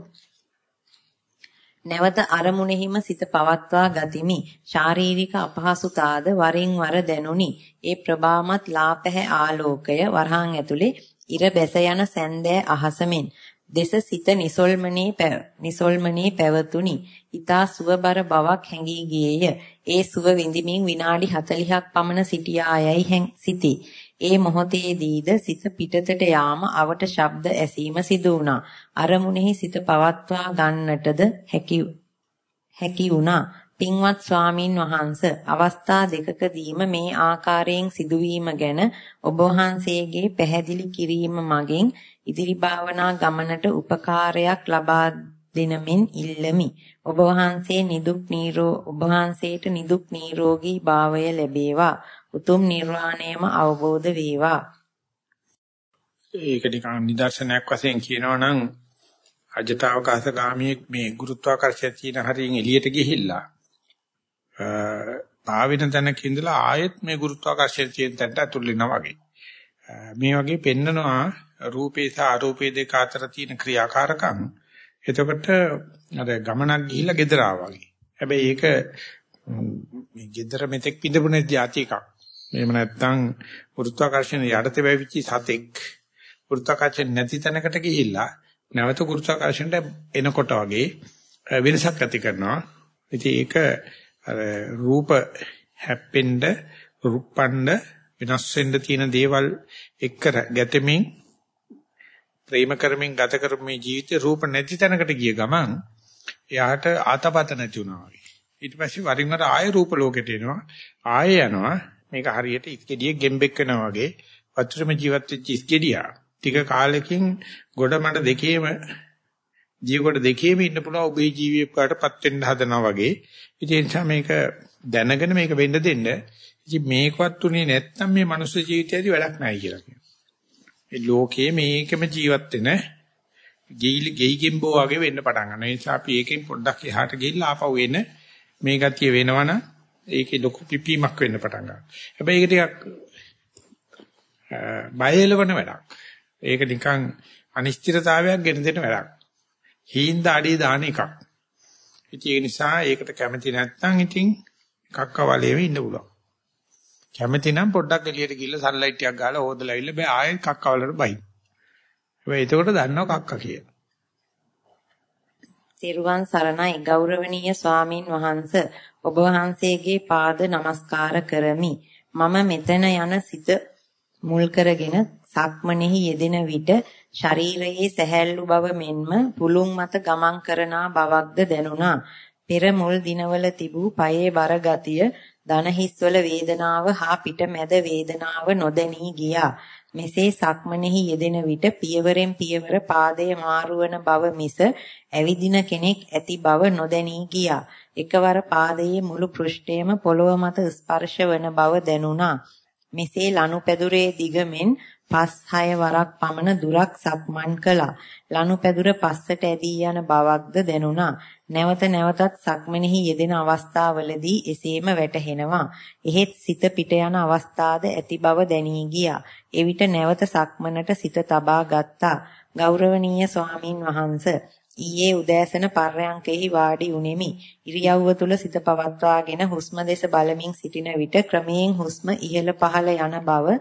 නැවත අරමුණෙහිම සිත පවත්වා ගතිමි. ශාරීරික අපහසුතාද වරින් වර දැනුනි. ඒ ප්‍රභාමත් ලාපැහැ ආලෝකය වරහන් ඇතුලේ ඉර බැස යන සැන්දෑ අහසමින් දෙස සිත නිසල්මනේ පැව නිසල්මනේ පැවතුනි. ඊතා සුවබර බවක් හැඟී ගියේය. ඒ සුව විඳිමින් විනාඩි 40ක් පමණ සිටියායයි සිටි. ඒ මොහොතේදීද සිත පිටතට යාම අවට ශබ්ද ඇසීම සිදු වුණා. අරමුණෙහි සිත පවත්වා ගන්නටද හැකි හැකි වුණා. පින්වත් ස්වාමින් වහන්ස අවස්ථා දෙකකදීම මේ ආකාරයෙන් සිදුවීම ගැන ඔබ වහන්සේගේ පැහැදිලි කිරීම මගින් ඉදිරි භාවනා ගමනට උපකාරයක් ලබා දෙනමින් ඉල්ලමි. ඔබ වහන්සේ නිදුක් නීරෝ ඔබ වහන්සේට නිදුක් නිරෝගී භාවය ලැබේවා. උතුම් නිර්වාණයම අවබෝධ වේවා. ඒක නිකන් නිදර්ශනයක් වශයෙන් කියනවා නම් අජටවකාශගාමී මේ ගුරුත්වාකර්ෂණ තියෙන හරියෙන් එළියට ගිහිල්ලා පාවෙන තැනක ඉඳලා ආයෙත් මේ ගුරුත්වාකර්ෂණ තියෙන තැනට ඇතුල් වෙනවා වගේ. මේ වගේ පෙන්නනවා රූපේ සහ අරූපේ දෙක අතර තියෙන ක්‍රියාකාරකම්. එතකොට අර ගමනක් ගිහිල්ලා ගෙදර වගේ. හැබැයි ඒක මේ ගෙදර මෙතෙක් පිටුනේ જાති එකක්. එහෙම නැත්නම් ගුරුත්වාකර්ෂණ යටතේ වැවිච්ච සතෙක් ගුරුත්වාකර්ෂණ නැති තැනකට ගිහිල්ලා නැවත ගුරුත්වාකර්ෂණයට එනකොට වගේ වෙනසක් ඇති කරනවා. ඉතින් ඒක අර රූප හැප්පෙන්න රුප්පන්න වෙනස් වෙන්න තියෙන දේවල් එක්ක ගැතෙමින් ප්‍රේම කරමින් ගත කරමින් ජීවිතේ රූප නැති තැනකට ගිය ගමන් එයාට ආතපත නැති වුණා වගේ. ඊට පස්සේ වරින් වර ආය රූප ලෝකෙට එනවා. ආය යනවා. මේක හරියට ඉස්කෙඩිය ගෙම්බෙක් වෙනවා වගේ වතුරම ජීවත් වෙච්ච ඉස්කෙඩියා. ටික කාලෙකින් ගොඩ මඩ දෙකේම ජීවකොට දෙකේම ඉන්න පුළුවන් ඔබේ ජීවිතයකටපත් වෙන්න හදනවා වගේ. ඉතින් ඒ නිසා මේක දැනගෙන මේක වෙන්න දෙන්න. ඉතින් මේකවත් උනේ නැත්නම් මේ මනුස්ස ජීවිතයේදී වැඩක් නැහැ කියලා කියනවා. මේ ලෝකයේ මේකම ජීවත් වෙන ගියිලි ගෙයිගෙම්බෝ වගේ වෙන්න පටන් ගන්නවා. ඒ නිසා අපි ඒකෙන් පොඩ්ඩක් එහාට ගිහිල්ලා ආපහු එන මේ ගතිය වෙනවනම් ඒකේ ලොකු පිපීමක් වෙන්න පටන් ගන්නවා. හැබැයි ඒක ටිකක් බයලවන වැඩක්. ඒක නිකන් අනිශ්චිතතාවයක් ගෙන දෙන වැඩක්. හීන්ද අඩේ දාන එකක්. ඉතින් ඒ නිසා ඒකට කැමති නැත්නම් ඉතින් කක්ක වලේම ඉන්න පුළුවන්. කැමති නම් පොඩ්ඩක් එළියට ගිහලා සන්ලයිට් එකක් ගහලා හොදලා ඉන්න බෑ ආයෙත් කක්ක වලට බයි. හැබැයි එතකොට දන්නවා කක්ක කියලා. තෙරුවන් සරණයි ගෞරවනීය ස්වාමින් වහන්ස ඔබ වහන්සේගේ පාද නමස්කාර කරමි. මම මෙතන යන සිත මුල් කරගෙන සක්මනෙහි යෙදෙන විට ශරීරයේ සැහැල්ලු බව මෙන්ම පුළුන් මත ගමන් කරනා බවක්ද දැනුණා. පෙර මුල් දිනවල තිබූ පයේ බර ගතිය, දන හිස්වල වේදනාව හා පිට මැද වේදනාව නොදැනී ගියා. මෙසේ සක්මනෙහි යෙදෙන විට පියවරෙන් පියවර පාදය මාරුවන බව මිස ඇවිදින කෙනෙක් ඇති බව නොදැනී ගියා. එකවර පාදයේ මුළු පෘෂ්ඨයම පොළොව මත ස්පර්ශ වන බව දැනුණා. මෙසේ ලනුපැදුරේ දිගමෙන් පස් හය වරක් පමණ දුරක් සක්මන් කළා. ලනුපැදුර පස්සට ඇදී යන බවක්ද දැනුණා. නැවත නැවතත් සක්මනෙහි යෙදෙන අවස්ථාවලදී එසේම වැටහෙනවා. එහෙත් සිත පිට යන අවස්ථාද ඇති බව දැනී ගියා. එවිට නැවත සක්මනට සිත තබා ගත්තා. ගෞරවනීය ස්වාමින් වහන්සේ ඊයේ උදෑසන පර්යංකෙහි වාඩි උනේමි. ඉරියව්ව තුල සිත පවත්වාගෙන හුස්ම දෙස බලමින් සිටින විට ක්‍රමයෙන් හුස්ම ඉහළ පහළ යන බව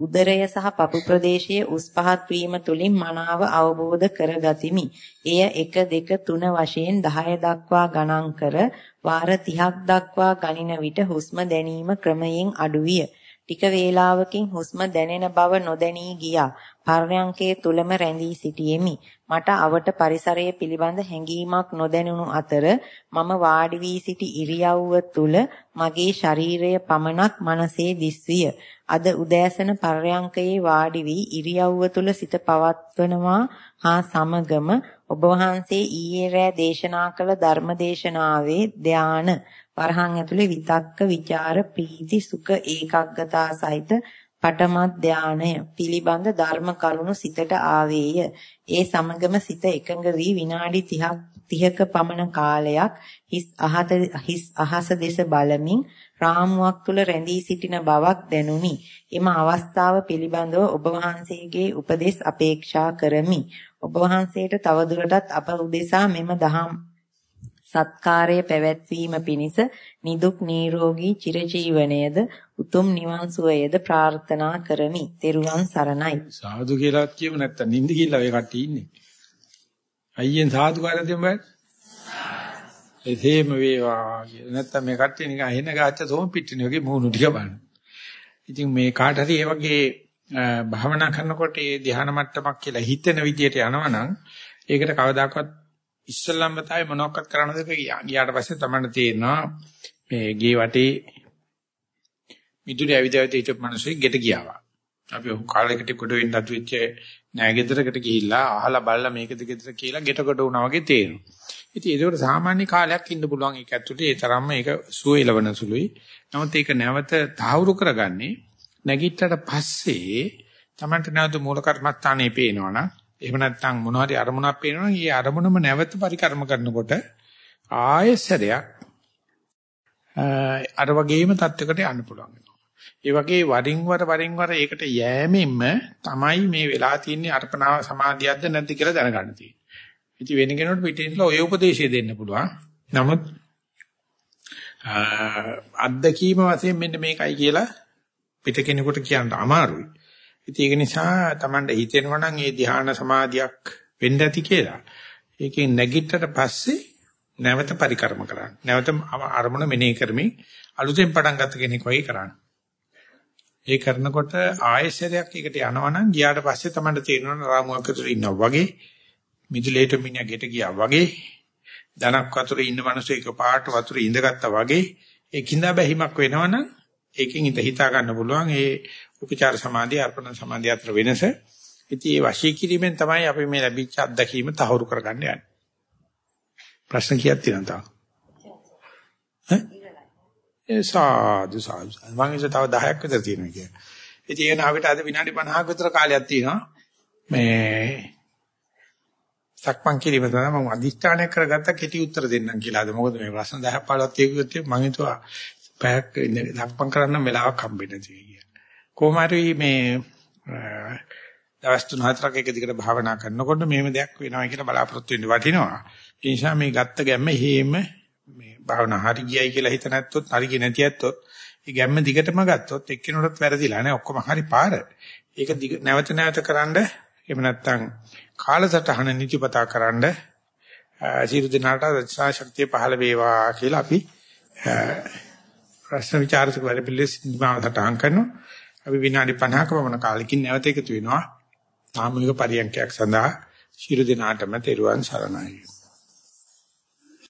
උදරය සහ පපු ප්‍රදේශයේ උස් පහත් වීම තුලින් මනාව අවබෝධ කරගතිමි. එය 1 2 3 වශයෙන් 10 දක්වා ගණන් කර වාර 30ක් දක්වා ගණින විට හුස්ම දැනීම ක්‍රමයෙන් අඩුවිය. ටික වේලාවකින් හුස්ම දැනෙන බව නොදැනී ගියා. පර්යංකයේ තුලම රැඳී සිටියෙමි. මට අවට පරිසරයේ පිළිබඳ හැඟීමක් නොදැනුණු අතර මම වාඩි වී සිටි ඉරියව්ව තුල මගේ ශරීරය පමණක් මනසේ දිස්විය. අද උදෑසන පර්යංකයේ වාඩි වී ඉරියව්ව තුල සිත පවත්වනවා හා සමගම ඔබ වහන්සේ ඊයේ රෑ දේශනා කළ ධර්මදේශනාවේ ධාන වරහන් ඇතුලේ විතක්ක ਵਿਚාර ප්‍රීති සුඛ ඒකග්ගතා සහිත පඨම ධානය පිළිබඳ ධර්ම කරුණු සිතට ආවේය. ඒ සමගම සිත එකඟ වී විනාඩි 30ක් 30ක පමණ කාලයක් හිස් අහත හිස් අහස දෙස බලමින් රාමුවක් තුල රැඳී සිටින බවක් දැනුනි. එම අවස්ථාව පිළිබඳව ඔබ වහන්සේගේ උපදෙස් අපේක්ෂා කරමි. ඔබ වහන්සේට තවදුරටත් අප උදෙසා මෙම දහම් සත්කාරය පැවැත්වීම පිණිස නිදුක් නිරෝගී චිරජීවනයේද උතුම් නිවන් සුවයේද ප්‍රාර්ථනා කරමි. ත්වන් සරණයි. සාදු කියලා කියමු නැත්තම් නිින්ද කියලා ඔය කට්ටිය ඉන්නේ. අයියෙන් සාදු කියලා දෙමු බෑ. එසේම වේවා කියලා. නැත්තම් මේ කට්ටිය නිකන් හෙන ගාච්ච තෝම පිටිනේ වගේ මූණු ටික බලන්න. ඉතින් මේ කාට හරි ඒ වගේ භාවනා කරනකොට ඒ ධ්‍යාන මට්ටමක් කියලා හිතෙන විදියට යනවනම් ඒකට කවදාකවත් ඉස්සල්ලාම තමයි මොනවක්වත් කරන්නද ගියාට පස්සේ තමයි තේරෙනවා මේ ගේ වටේ මිදුලේ ඇවිදවිද හිටපු මිනිස්සු ගෙට ගියාවා. අපි කාලයකට කොට වෙන්න අතු වෙච්ච නෑ ගෙදරකට ගිහිල්ලා අහලා බලලා මේකද ගෙදර කියලා ගෙට කොට වුණා වගේ තේරෙනවා. ඉතින් ඒකට සාමාන්‍ය කාලයක් ඉන්න පුළුවන් ඒක ඇතුලේ ඒ තරම්ම ඒක සුවේලවන සුළුයි. නමුත් ඒක නැවත තාවුරු කරගන්නේ නැගිට්ටට පස්සේ Tamanට නැවත මූල කර්මස්ථානේ පේනවනම් එහෙම නැත්නම් මොනවා හරි අරමුණක් පේනවනම් ඒ අරමුණම නැවත පරිකරම කරනකොට ආයෙසරයක් අර වගේම தත්වයකට යන්න පුළුවන් වෙනවා. ඒ වගේ වරින් වර වරින් වර ඒකට යෑමෙන්ම තමයි මේ වෙලා තියෙන්නේ අර්පණාව සමාධියක්ද නැද්ද කියලා දැනගන්න තියෙන්නේ. ඉතින් වෙන කෙනෙකුට පිටින් ඉඳලා ඔය උපදේශය දෙන්න පුළුවන්. නමුත් අත්දැකීම වශයෙන් මෙන්න මේකයි කියලා පිට කෙනෙකුට කියන්න අමාරුයි. ඉතින් ඒක නිසා Tamanda හිතෙනවා නම් මේ ධ්‍යාන සමාධියක් වෙන්න ඇති කියලා. ඒකෙන් නැගිටට පස්සේ නැවත පරිකරම කරන්න. නැවත අරමුණ මෙනෙහි කරමින් අලුතෙන් පටන් ගත්ත කෙනෙක් වගේ කරන්න. ඒ කරනකොට ආයෙසරයක් එකට යනවනම් ගියාට පස්සේ Tamanda තේරෙනවා රාමුවක් ඇතුළේ ඉන්නවා වගේ මිදුලේට මිනිහා ගෙට ගියා වගේ ධනක් වතුරේ ඉන්න මිනිස්සු එක පාට වතුරේ ඉඳගත්තා වගේ ඒ කිඳා බැහිමක් වෙනවනම් ඒකෙන් ඉඳ හිතා ගන්න පුළුවන් ඒ උපචාර සමාධිය අර්පණ සමාධිය අතර වෙනස. ඉතින් මේ වශී කිරීමෙන් තමයි අපි මේ ලැබිච්ච අත්දැකීම තහවුරු කරගන්න යන්නේ. ප්‍රශ්න කීයක් තියෙනවද? ඈ? ඒ සාදු සාදු. මම ඉත තව 10ක් විතර තියෙනවා කියලා. ඉතින් ඒක නාවිට අද විනාඩි 50ක විතර කාලයක් තියෙනවා. මේ සක්මන් කිරීම තමයි මම අදිෂ්ඨානය කරගත්ත කෙටි උත්තර දෙන්නම් කියලා. අද මොකද මේ ප්‍රශ්න 10ක් 15ක් තියුවොත් මම හිතුවා පැයක් සක්මන් කරන්න වෙලාවක් හම්බෙන්නේ නැති කියලා. කොහොම හරි මේ දවස් තුන හතරක් එක දිගට භාවනා කරනකොට මෙහෙම දෙයක් වෙනවා කියලා බලාපොරොත්තු වෙන්න වටිනවා. ඒ නිසා මේ ගත්ත ගැම්ම හේම මේ භාවනා හරි ගියයි කියලා හිත නැත්තොත් හරි ගියේ නැති ඇත්තොත් ඒ ගැම්ම දිගටම ගත්තොත් එක්කිනුරත් වැරදිලා නෑ ඔක්කොම හරි පාර. ඒක නැවත නැවත කරන්ඩ එහෙම නැත්නම් කාලසටහන නිතිපතා කරන්ඩ සියලු දිනාට රචනා ශක්තිය පහළ වේවා කියලා අපි ප්‍රශ්න විචාරසක වැඩ පිළිස් නිමාවටහන් කරනවා. අපි විනාඩි 50ක වමන කාලෙකින් නැවත එකතු වෙනවා. සාමූහික පරියන්කයක් සඳහා ශිරු දිනාටම තෙරුවන් සරණයි.